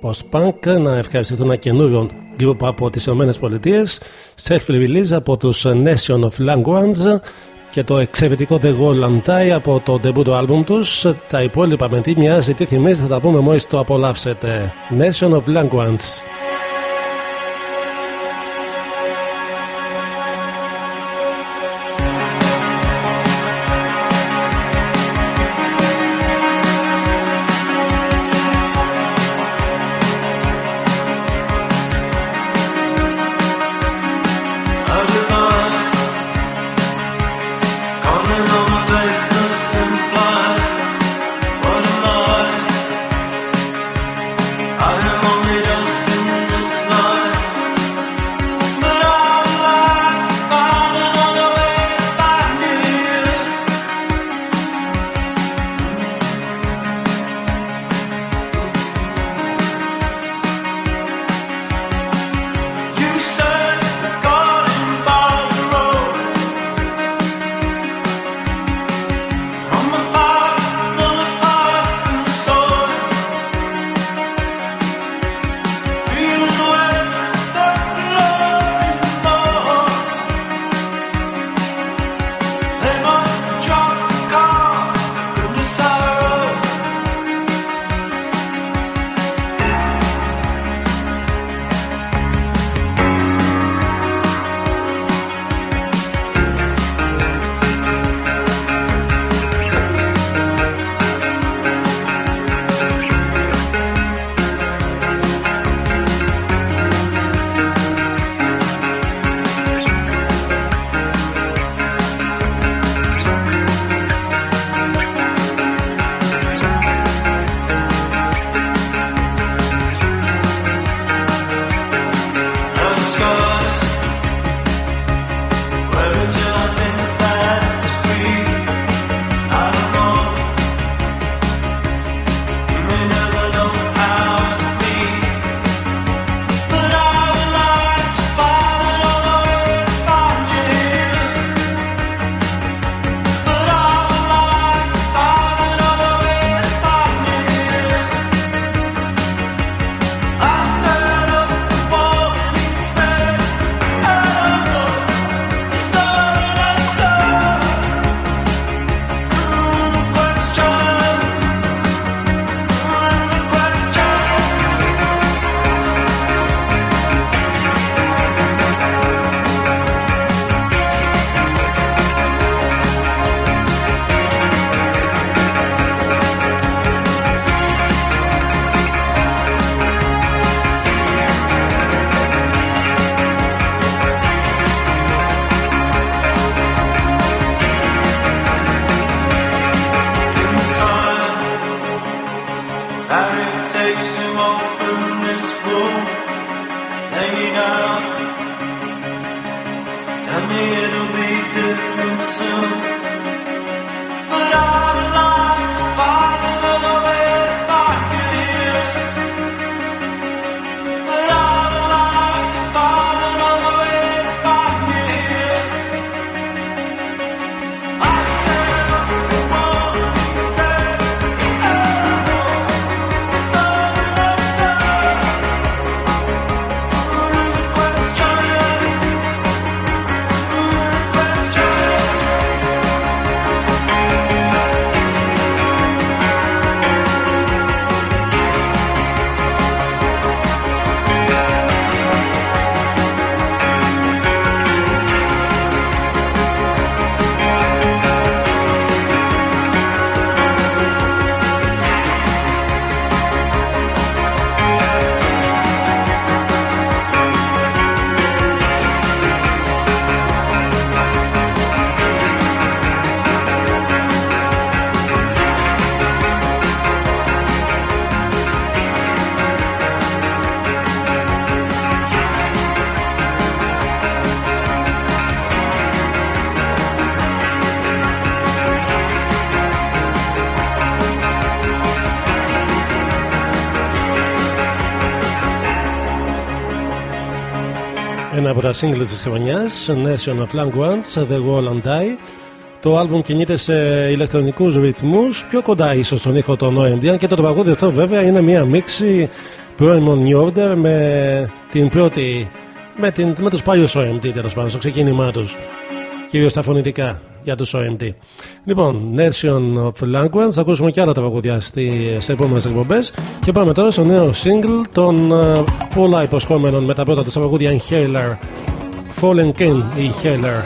Post-Punk. Να ευχαριστηθούν ένα καινούριο γκρουπ από τις ΗΠΑ Self-release από τους Nation of Language και το εξαιρετικό The Golden από το debut album τους. Τα υπόλοιπα με τι μοιάζει τι θυμίζει θα τα πούμε μόλις το απολαύσετε. Nation of Language ένα από τα σύγκλι της χρονιάς, Nation of Language, The Wall and Die. Το album κινείται σε ηλεκτρονικούς ρυθμούς, πιο κοντά ίσως στον ήχο των OMD αν και το τραγούδι αυτό βέβαια είναι μια μίξη πρώιμων New Order με την πρώτη με, με τους παλιούς OMD πάντων στο ξεκίνημά τους κυρίως τα φωνητικά για τους OMD. Λοιπόν, Nation of Language, θα ακούσουμε και άλλα τα παγκοδιά στι επόμενες εκπομπές. Και πάμε τώρα στο νέο single των uh, πολλά υποσχόμενων με τα πρώτα τους παγκοδιά Inhaler, Fallen King, Inhaler.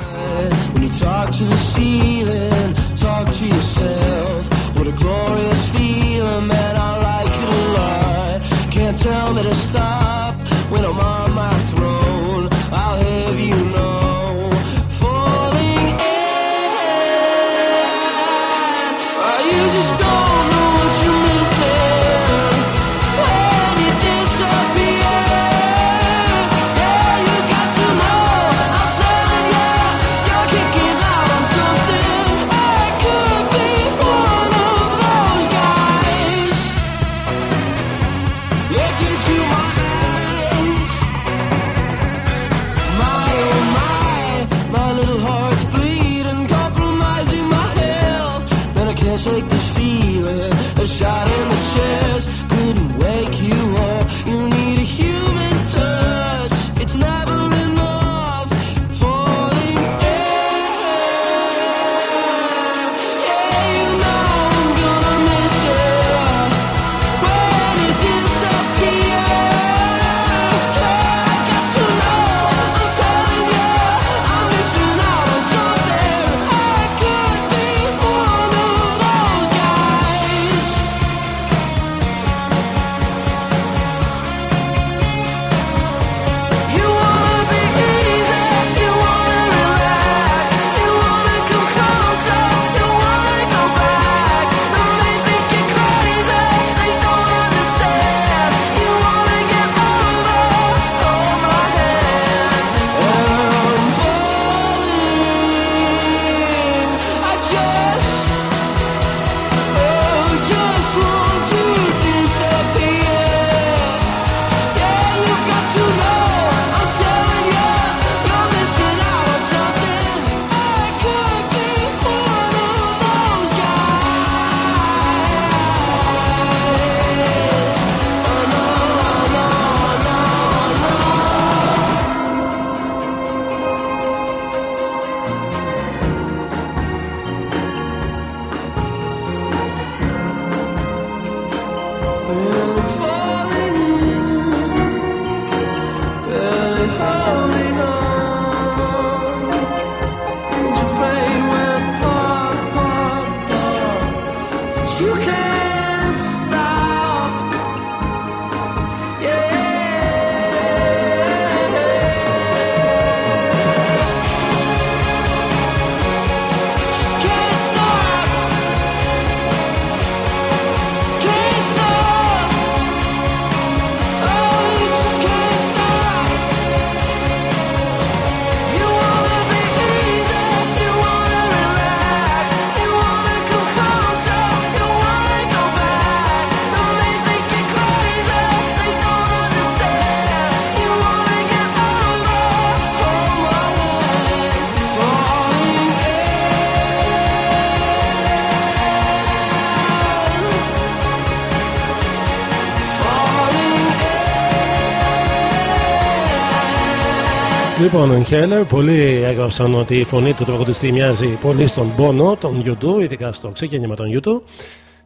Λοιπόν, Inhaler, πολλοί έγραψαν ότι η φωνή του τραγουδιστή μοιάζει πολύ στον πόνο, τον YouTube, ειδικά στο ξεκίνημα των YouTube.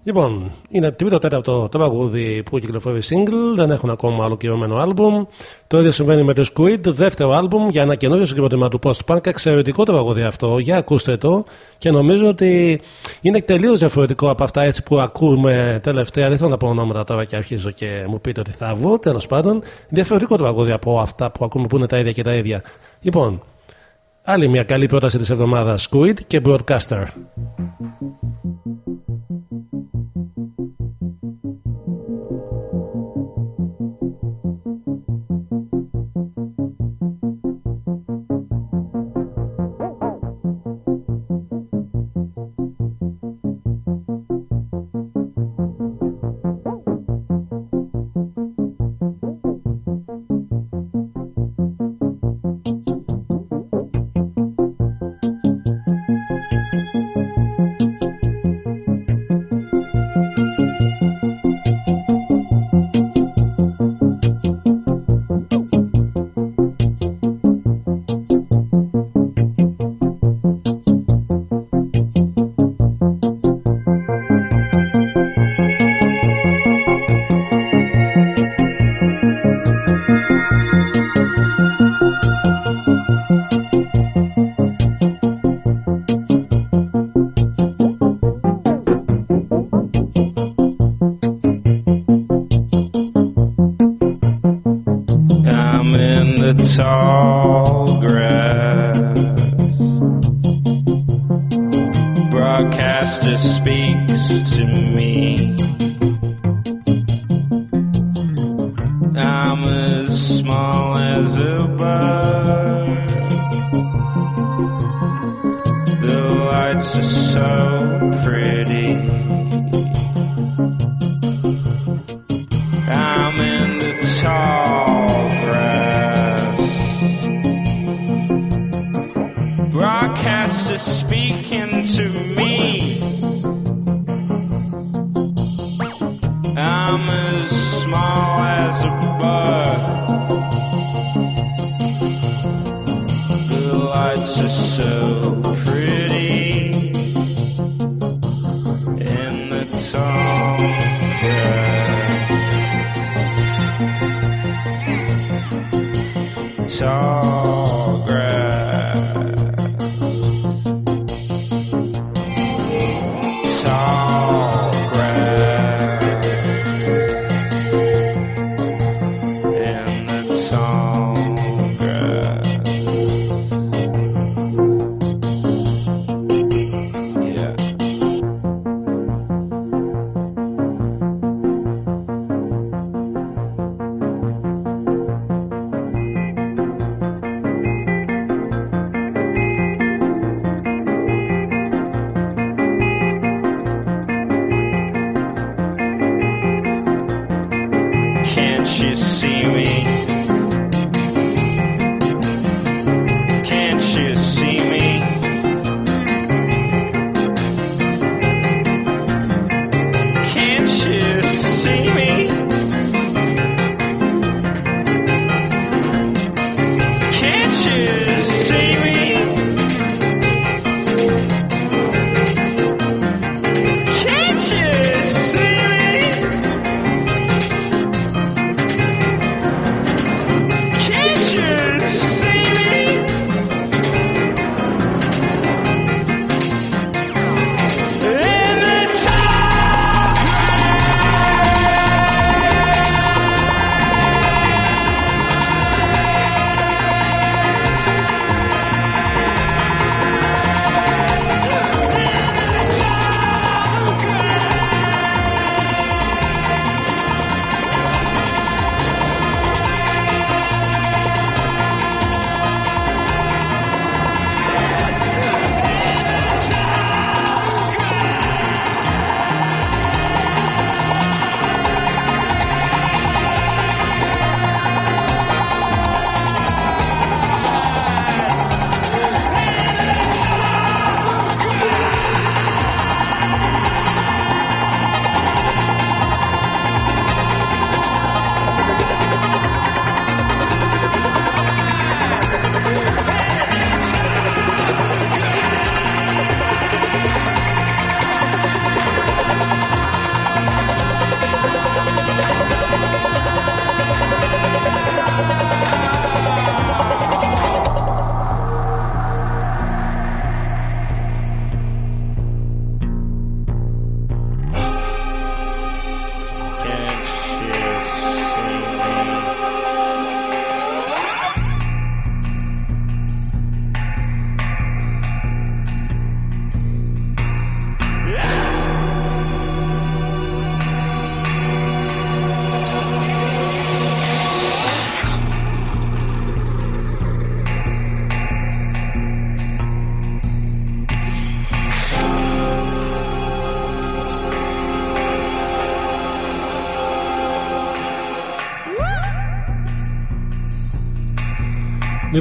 Λοιπόν, είναι τρίτο τέταρτο τραγούδι που κυκλοφορεί single, δεν έχουν ακόμα ολοκληρωμένο άλμπουμ. Το ίδιο συμβαίνει με το Squid, δεύτερο άλμπουμ για ένα καινούριο συγκρότημα του post-punk. Εξαιρετικό τραγούδι αυτό, για ακούστε το. Και νομίζω ότι είναι τελείως διαφορετικό από αυτά έτσι που ακούμε τελευταία. Δεν θέλω να πω ονόματα τώρα και αρχίζω και μου πείτε ότι θα βγω. Τέλος πάντων, διαφορετικό τραγούδι από αυτά που ακούμε που είναι τα ίδια και τα ίδια. Λοιπόν, άλλη μια καλή πρόταση της εβδομάδας Squid και Broadcaster.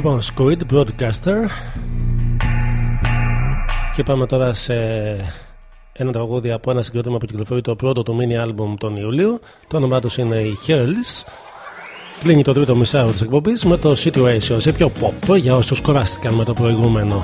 λοιπόν Squid Broadcaster. Και πάμε τώρα σε ένα τραγούδι από ένα συγκρότημα που κυκλοφορεί το πρώτο του mini album τον Ιούλιο. το όνομά τους είναι η Hells. Κλείνει το τρίτο μισάρο της εκπομπής με το Situation σε πιο pop για όσους κοράστηκαν με το προηγούμενο.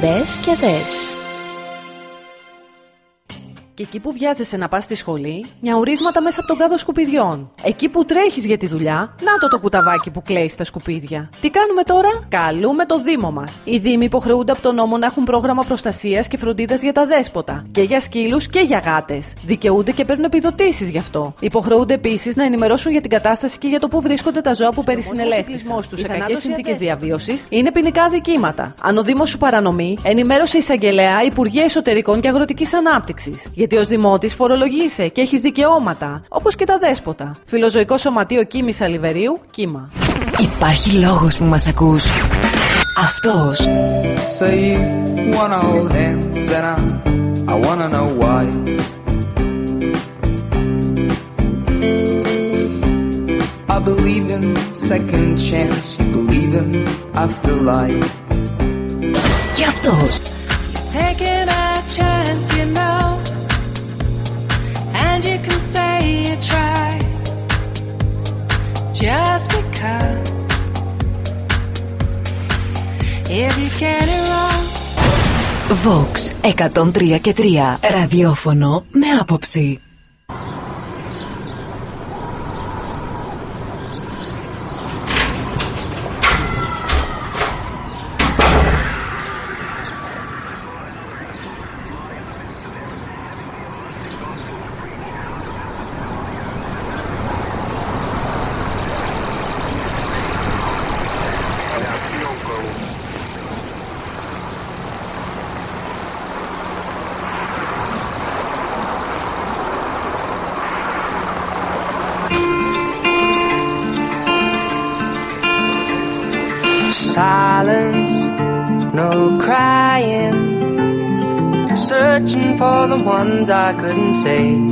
Μπες και δες. Και εκεί που βιάζεσαι να πας στη σχολή, νιαουρίσματα μέσα από τον κάδο σκουπιδιών. Εκεί που τρέχεις για τη δουλειά, να το το κουταβάκι που κλαίει στα σκουπίδια. Τι κάνουμε τώρα; Καλούμε το Δήμο μας. Οι Δήμοι υποχρεούνται από τον νόμο να έχουν πρόγραμμα προστασίας και φροντίδας για τα δέσποτα. Και για σκύλους και για γάτες. Δικαιούνται και παίρνουν επιδοτήσεις γι' αυτό. Υποχρεούνται επίσης να ενημερώσουν για την κατάσταση και για το που βρίσκονται τα ζώα που περισυνελέχθησαν. τους σε κακέ συνθήκες διαβίωσης είναι ποινικά αδικήματα. Αν ο Δήμος σου παρανομεί, ενημέρωσε εισαγγελέα Υπουργεία Εσωτερικών και Αγροτικής Ανάπτυξης. Γιατί ως Δημότης φορολογείσαι και έχεις δικαιώματα, όπως και τα δέσποτα. Φιλοζωικό Σωματείο Κίμης Αλιβερίου, κύμα. Υπάρχει λόγος που μας ακούς. Αυτός. Say you wanna hold hands and I, I wanna know why. I believe in second chance, you believe in afterlife. Και αυτός. Taking a chance, you know, just because. If you get it wrong, Vox 103 και 3. Ραδιόφωνο με άποψη. I couldn't say.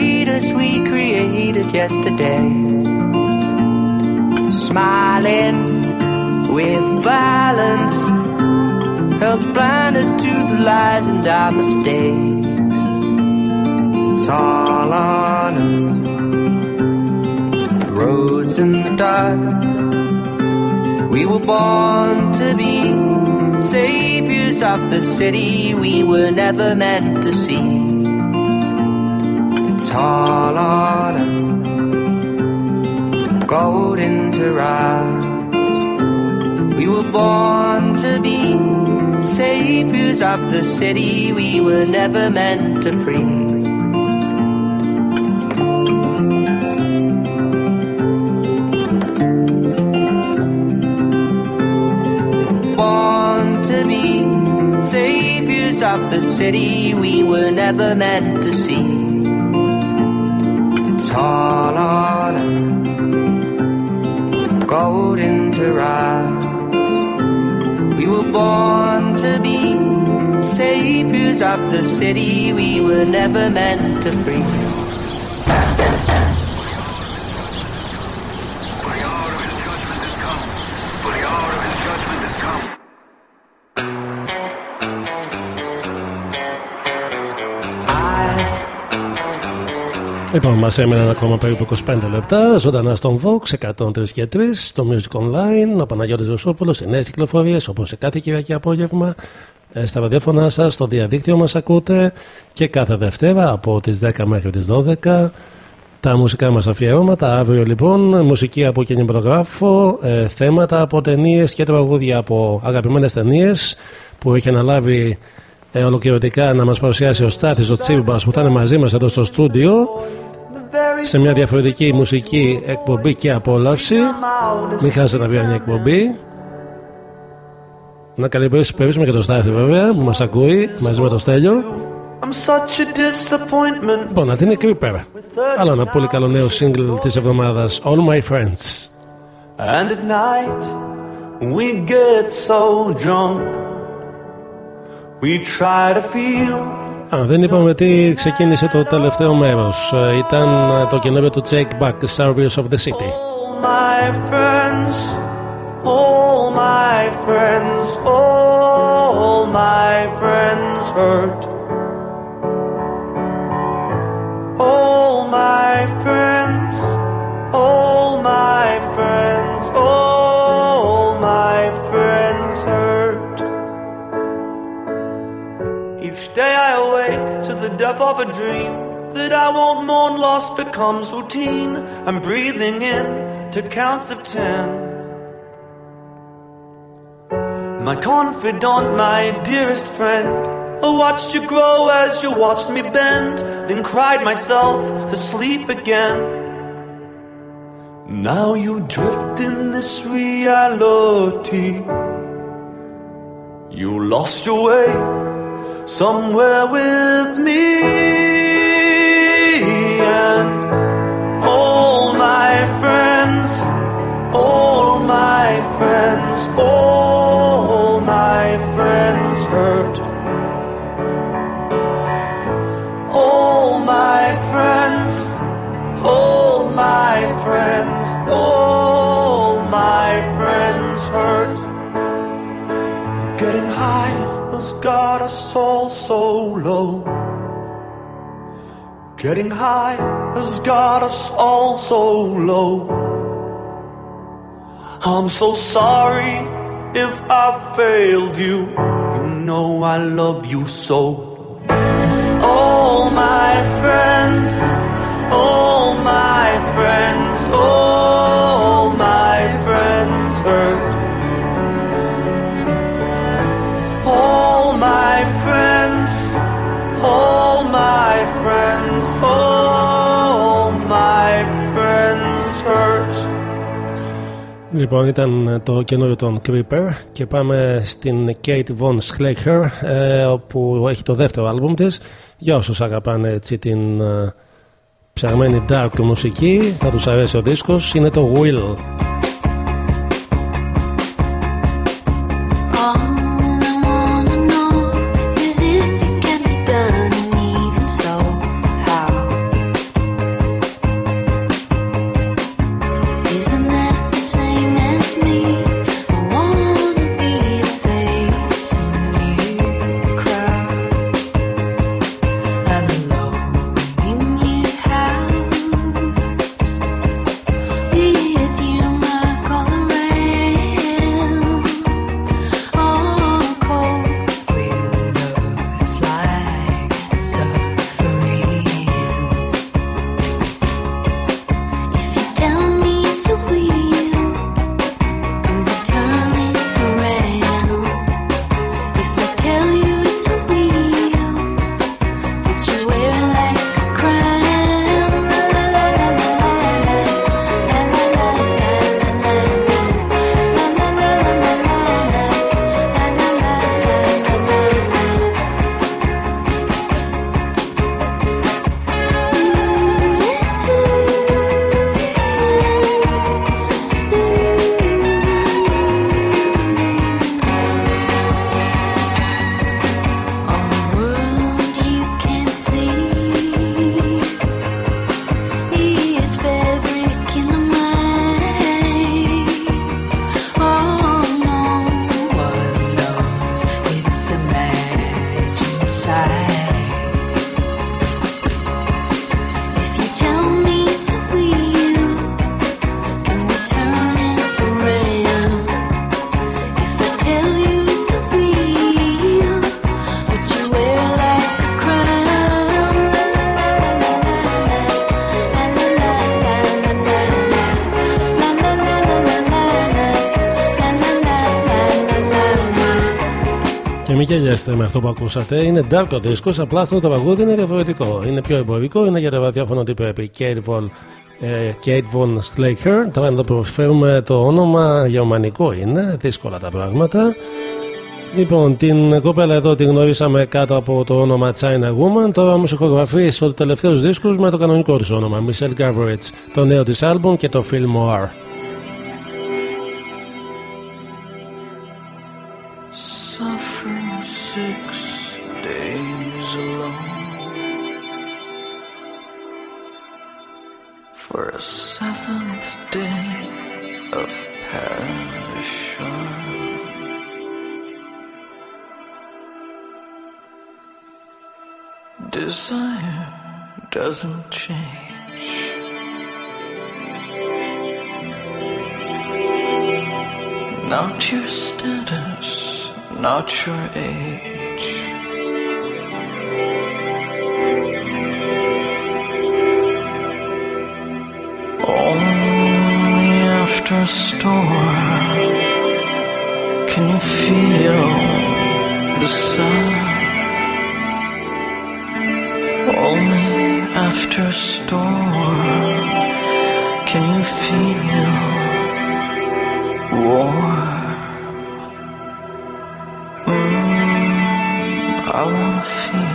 In we created yesterday. Smiling with violence helps blind us to the lies and our mistakes. It's all on us. The roads in the dark. We were born to be saviors of the city we were never meant to see. All on us. Golden to rise. We were born to be saviors of the city we were never meant to free. Born to be saviors of the city we were never meant to see. All on. Golden to rise. We were born to be saviors of the city we were never meant to free. Λοιπόν, μας έμειναν ακόμα περίπου 25 λεπτά. Ζωντανά στον Vox 103 και 3, στο Music Online. Ο Παναγιώτης Ρωσόπουλο σε νέες κυκλοφορίες, όπως σε κάθε Κυριακή απόγευμα. Ε, Στα ραδιόφωνά σας, στο διαδίκτυο μας ακούτε και κάθε Δευτέρα από τις 10 μέχρι τις 12 τα μουσικά μας αφιερώματα. Αύριο λοιπόν μουσική από κινηματογράφο, ε, θέματα από ταινίες και τραγούδια από αγαπημένες ταινίες που έχει αναλάβει ε, ολοκληρωτικά να μας παρουσιάσει ο Στάθης ο Τσίμπας που θα είναι μαζί μας εδώ στο στούντιο σε μια διαφορετική μουσική εκπομπή και απόλαυση. Μην χάσετε να βγει μια εκπομπή. Να καλημερίσουμε και το Στάθη βέβαια που μας ακούει μαζί με το Στέλιο. I'm such a disappointment. Λοιπόν, αυτή είναι Creeper. Άλλο ένα πολύ καλό νέο single της εβδομάδας All My Friends. And at night, we get so drunk. We try to feel Α, δεν είπαμε τι ξεκίνησε το τελευταίο μέρος. Ε, Ήταν ε, το καινούριο του Jake Back, Service of the City. all my friends, all my friends, all my friends hurt. All my friends, all my friends, all Day I awake to the depth of a dream that I won't mourn loss becomes routine. I'm breathing in to counts of ten. My confidant, my dearest friend. I watched you grow as you watched me bend, then cried myself to sleep again. Now you drift in this reality. You lost your way somewhere with me, and all my friends, all my friends, all my friends hurt. All my friends, all my friends, all my friends hurt. Getting high has got us all so low. Getting high has got us all so low. I'm so sorry if I failed you. You know I love you so. All my friends, all my friends, all my friends hurt. My friends, all my friends hurt. Λοιπόν, ήταν το καινούριο των Creeper και πάμε στην Kate Von Schleicher ε, όπου έχει το δεύτερο άλμπουμ της. Για όσους αγαπάνε έτσι την ε, ψαγμένη dark μουσική θα τους αρέσει ο δίσκος. Είναι το Will Και μην γελιάστε με αυτό που ακούσατε. Είναι dark ο δίσκος, απλά αυτό το τραγούδι είναι διαφορετικό. Είναι πιο εμπορικό, είναι για το ραδιόφωνο τι πρέπει. Kate Von, ε, Kate Von Schlager. Τώρα να το προφέρουμε το όνομα γερμανικό είναι, δύσκολα τα πράγματα. Λοιπόν, την κοπέλα εδώ την γνωρίσαμε κάτω από το όνομα China Woman. Τώρα όμως ηχογραφείς στου τελευταίου δίσκους με το κανονικό της όνομα. Michelle Gavritz, το νέο της άλμπουμ και το Feel More. Not your age. Only after storm can you feel the sun. Only after storm can you feel warm. coffee.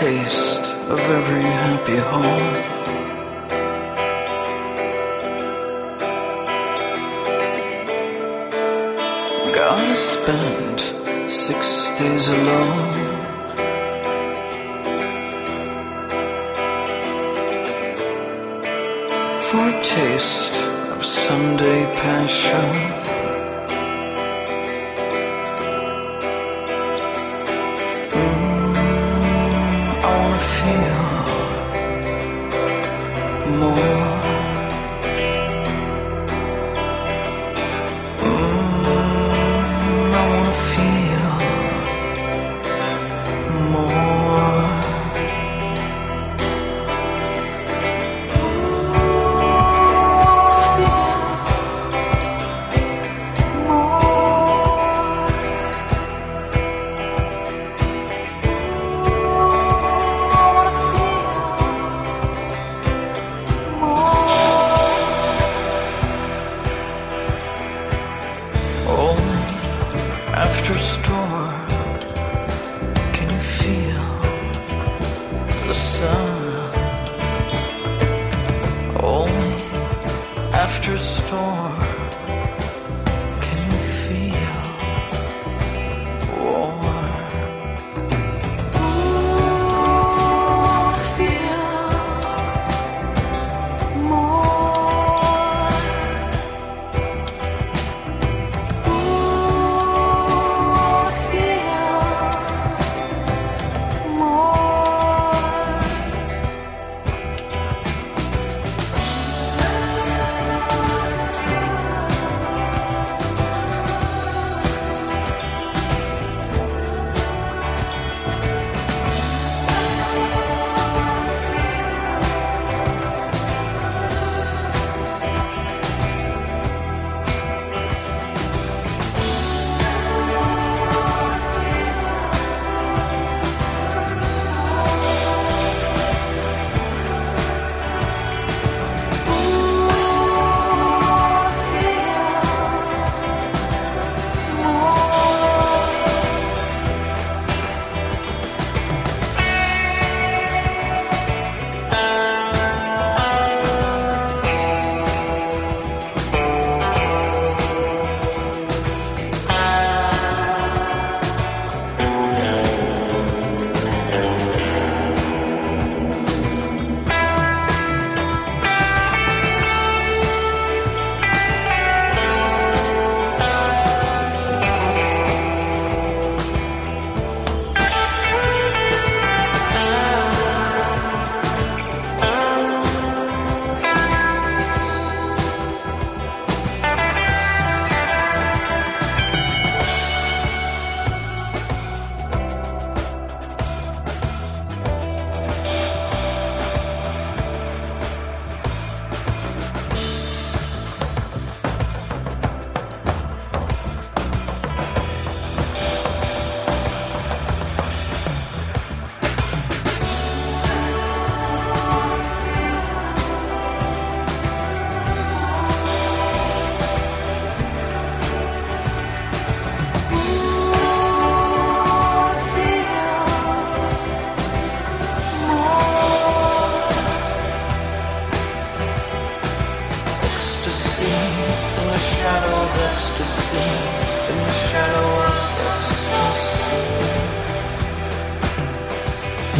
Taste of every happy home. Gotta spend six days alone. For a taste of Sunday passion.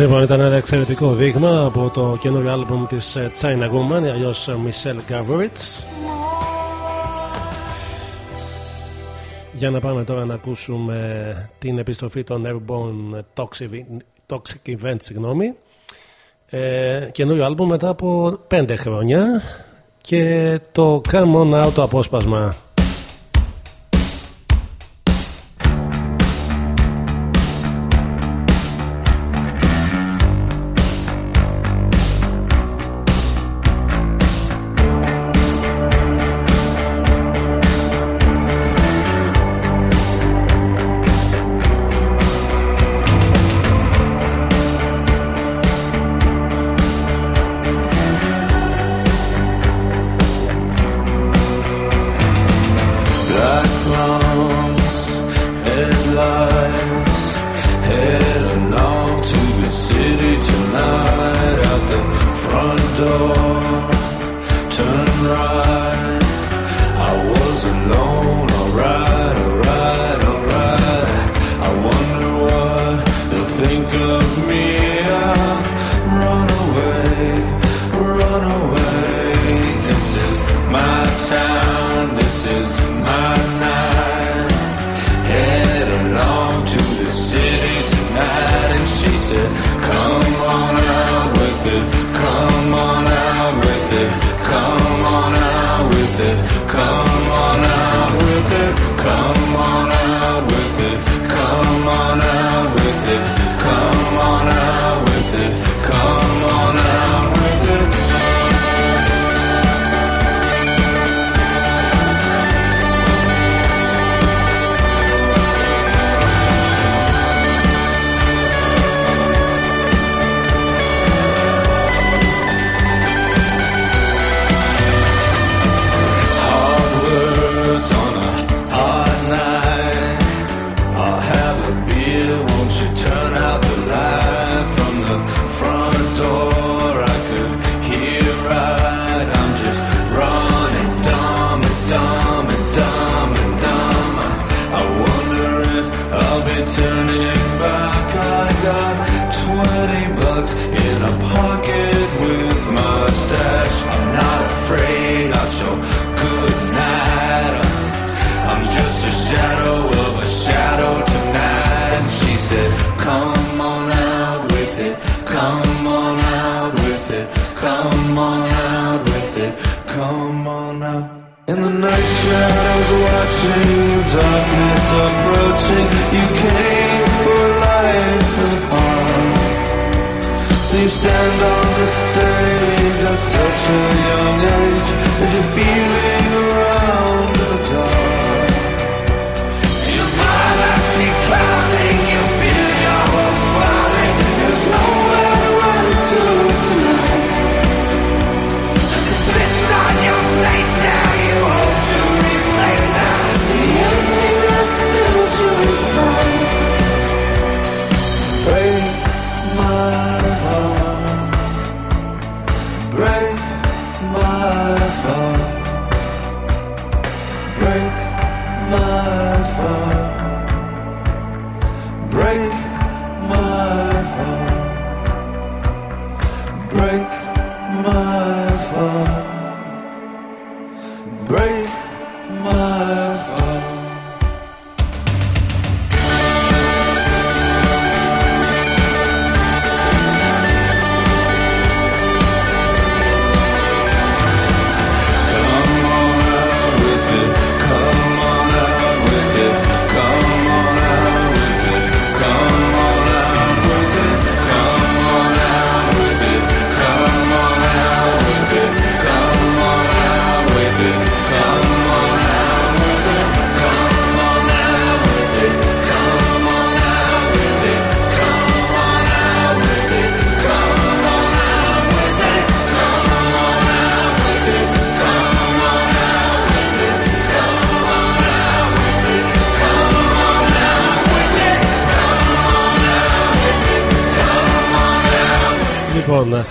Λοιπόν, ήταν ένα εξαιρετικό δείγμα από το καινούριο άλμπουμ της ε, China Woman, αλλιώς ε, Michelle Gavritz. Για να πάμε τώρα να ακούσουμε την επιστροφή των Airborne Toxic, Toxic Event, συγγνώμη. Ε, καινούριο άλμπουμ μετά από 5 χρόνια και το Come On Out το απόσπασμα.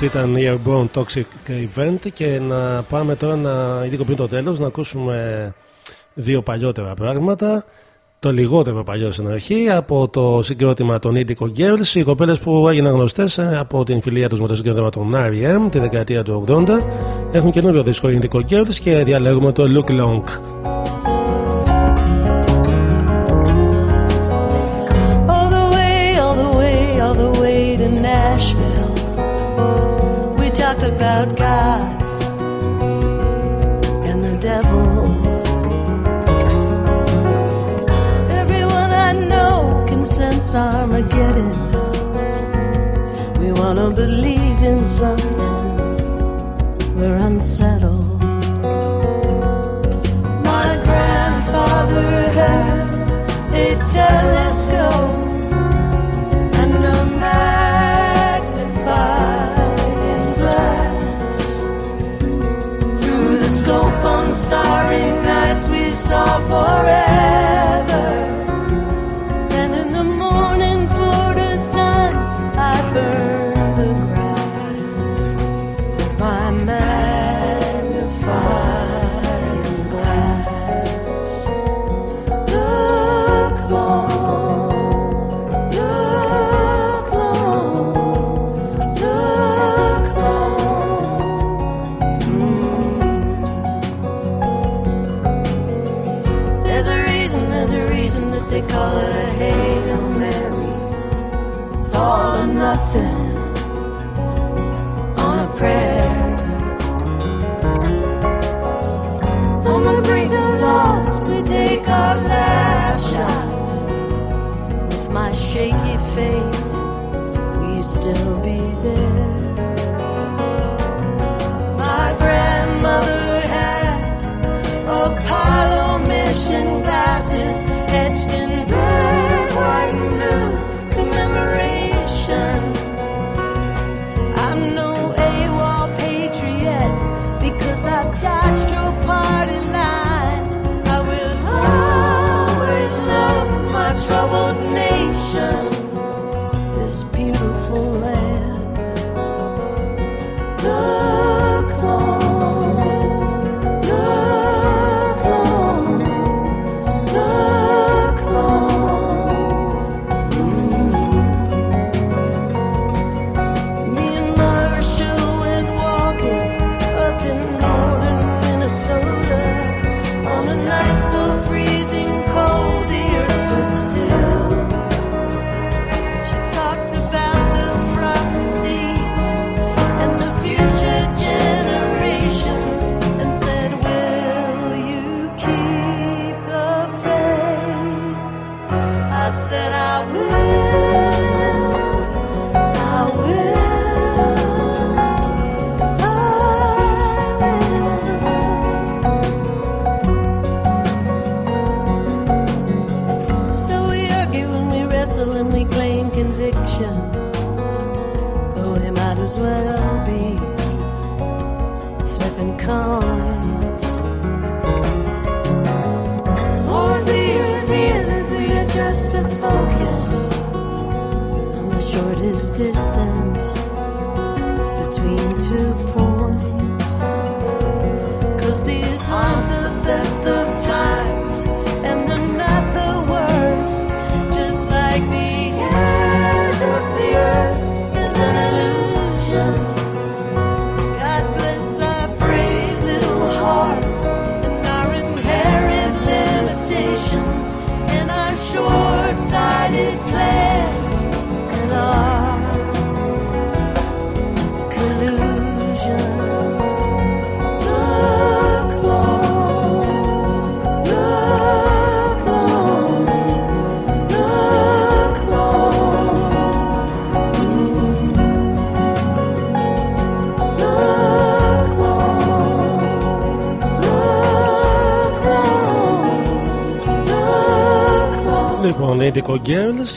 Αυτή ήταν η Airborne Toxic Event και να πάμε τώρα να, λίγο πριν το τέλος να ακούσουμε δύο παλιότερα πράγματα το λιγότερο παλιό στην αρχή από το συγκρότημα των Indico Girls οι κοπέλες που έγιναν γνωστές ε, από την φιλία τους με το συγκρότημα των R.E.M. τη δεκαετία του 80 έχουν καινούριο δίσκο Indico Girls και διαλέγουμε το Look Long past Armageddon. We wanna believe in something, we're unsettled. My grandfather had a telescope. starry nights we saw forever.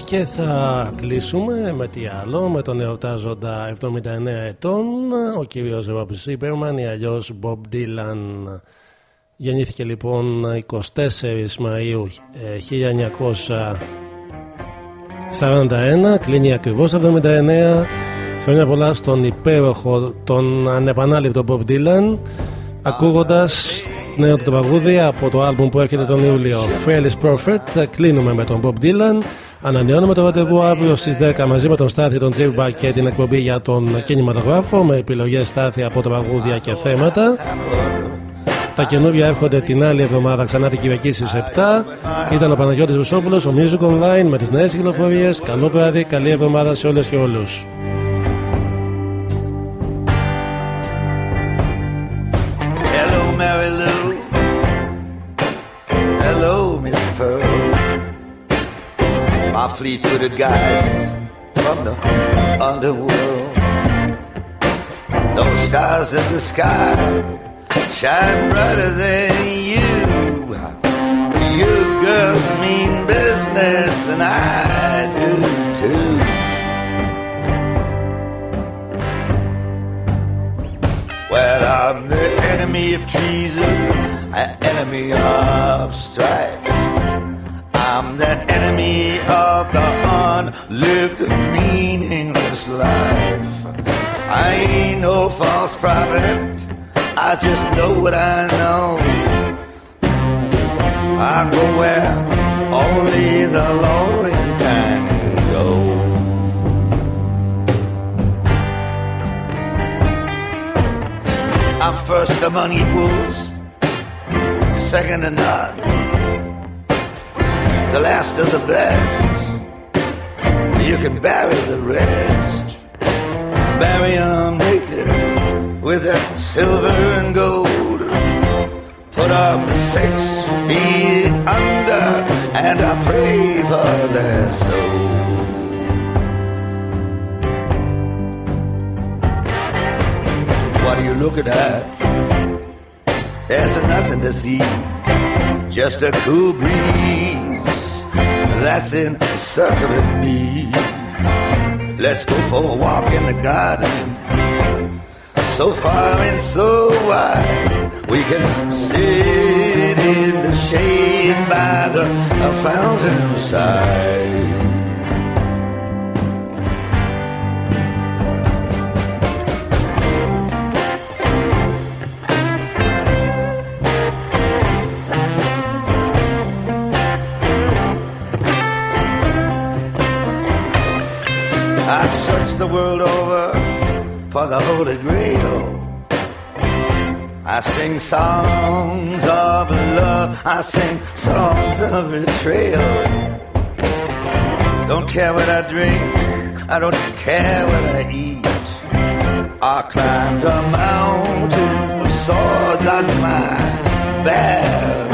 Και θα κλείσουμε με τι άλλο με τον εορτάζοντα 79 ετών ο κύριος Ρομπ Σίπερμαν ή αλλιώς Bob Dylan. Γεννήθηκε λοιπόν 24 Μαΐου ε, 1941 κλείνει ακριβώς 79 χρόνια πολλά στον υπέροχο τον ανεπανάληπτο Bob Dylan ακούγοντας Νέο του τραγούδι από το άλμπουμ που έρχεται τον Ιούλιο. Fearless Prophet. Κλείνουμε με τον Bob Dylan. Ανανεώνουμε το ραντεβού αύριο στις 10 μαζί με τον Στάθη, τον Τζίρμπα και την εκπομπή για τον κινηματογράφο με επιλογές Στάθη από τραγούδια και θέματα. Τα καινούργια έρχονται την άλλη εβδομάδα ξανά την Κυριακή στις 7. Ήταν ο Παναγιώτης Βουσόπουλος, ο Music Online με τις νέες κυκλοφορίες. Καλό βράδυ, καλή εβδομάδα σε όλες και όλους. Fleet-footed guides from the underworld. No stars in the sky shine brighter than you. You girls mean business, and I do too. Well, I'm the enemy of treason, an enemy of strife. I'm the enemy of the unlived, meaningless life. I ain't no false prophet, I just know what I know. I go where only the lonely can go. I'm first among equals, second to none, the last of the best. You can bury the rest, bury 'em naked with that silver and gold. Put 'em six feet under, and I pray for their soul. What are you looking at? There's nothing to see, just a cool breeze that's encircling me. Let's go for a walk in the garden, so far and so wide. We can sit in the shade by the fountain side. The Holy Grail. I sing songs of love, I sing songs of betrayal. Don't care what I drink, I don't care what I eat. I climbed a mountain with swords on my bare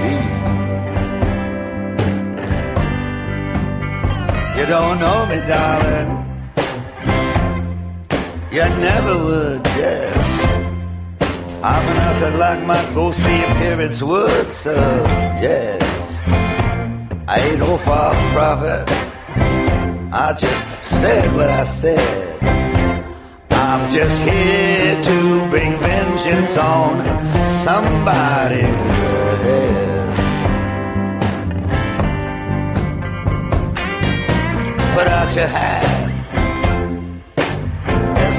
feet. You don't know me, darling. You never would guess. I'm nothing like my ghostly appearance would suggest. I ain't no false prophet. I just said what I said. I'm just here to bring vengeance on somebody's head. Put out your hand.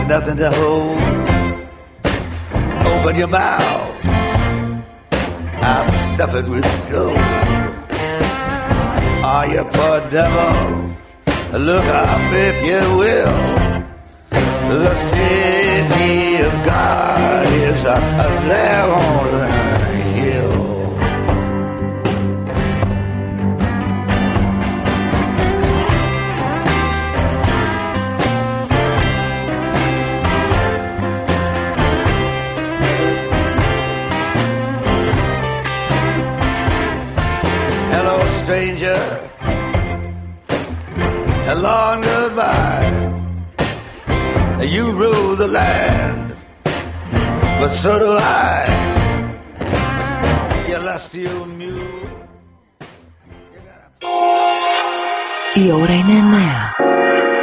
Nothing to hold. Open your mouth. I'll stuff it with gold. Are you poor devil? Look up if you will. The city of God is there on the Hello and goodbye. You rule the land, but so do I. You lost your mule. Η ώρα είναι 9.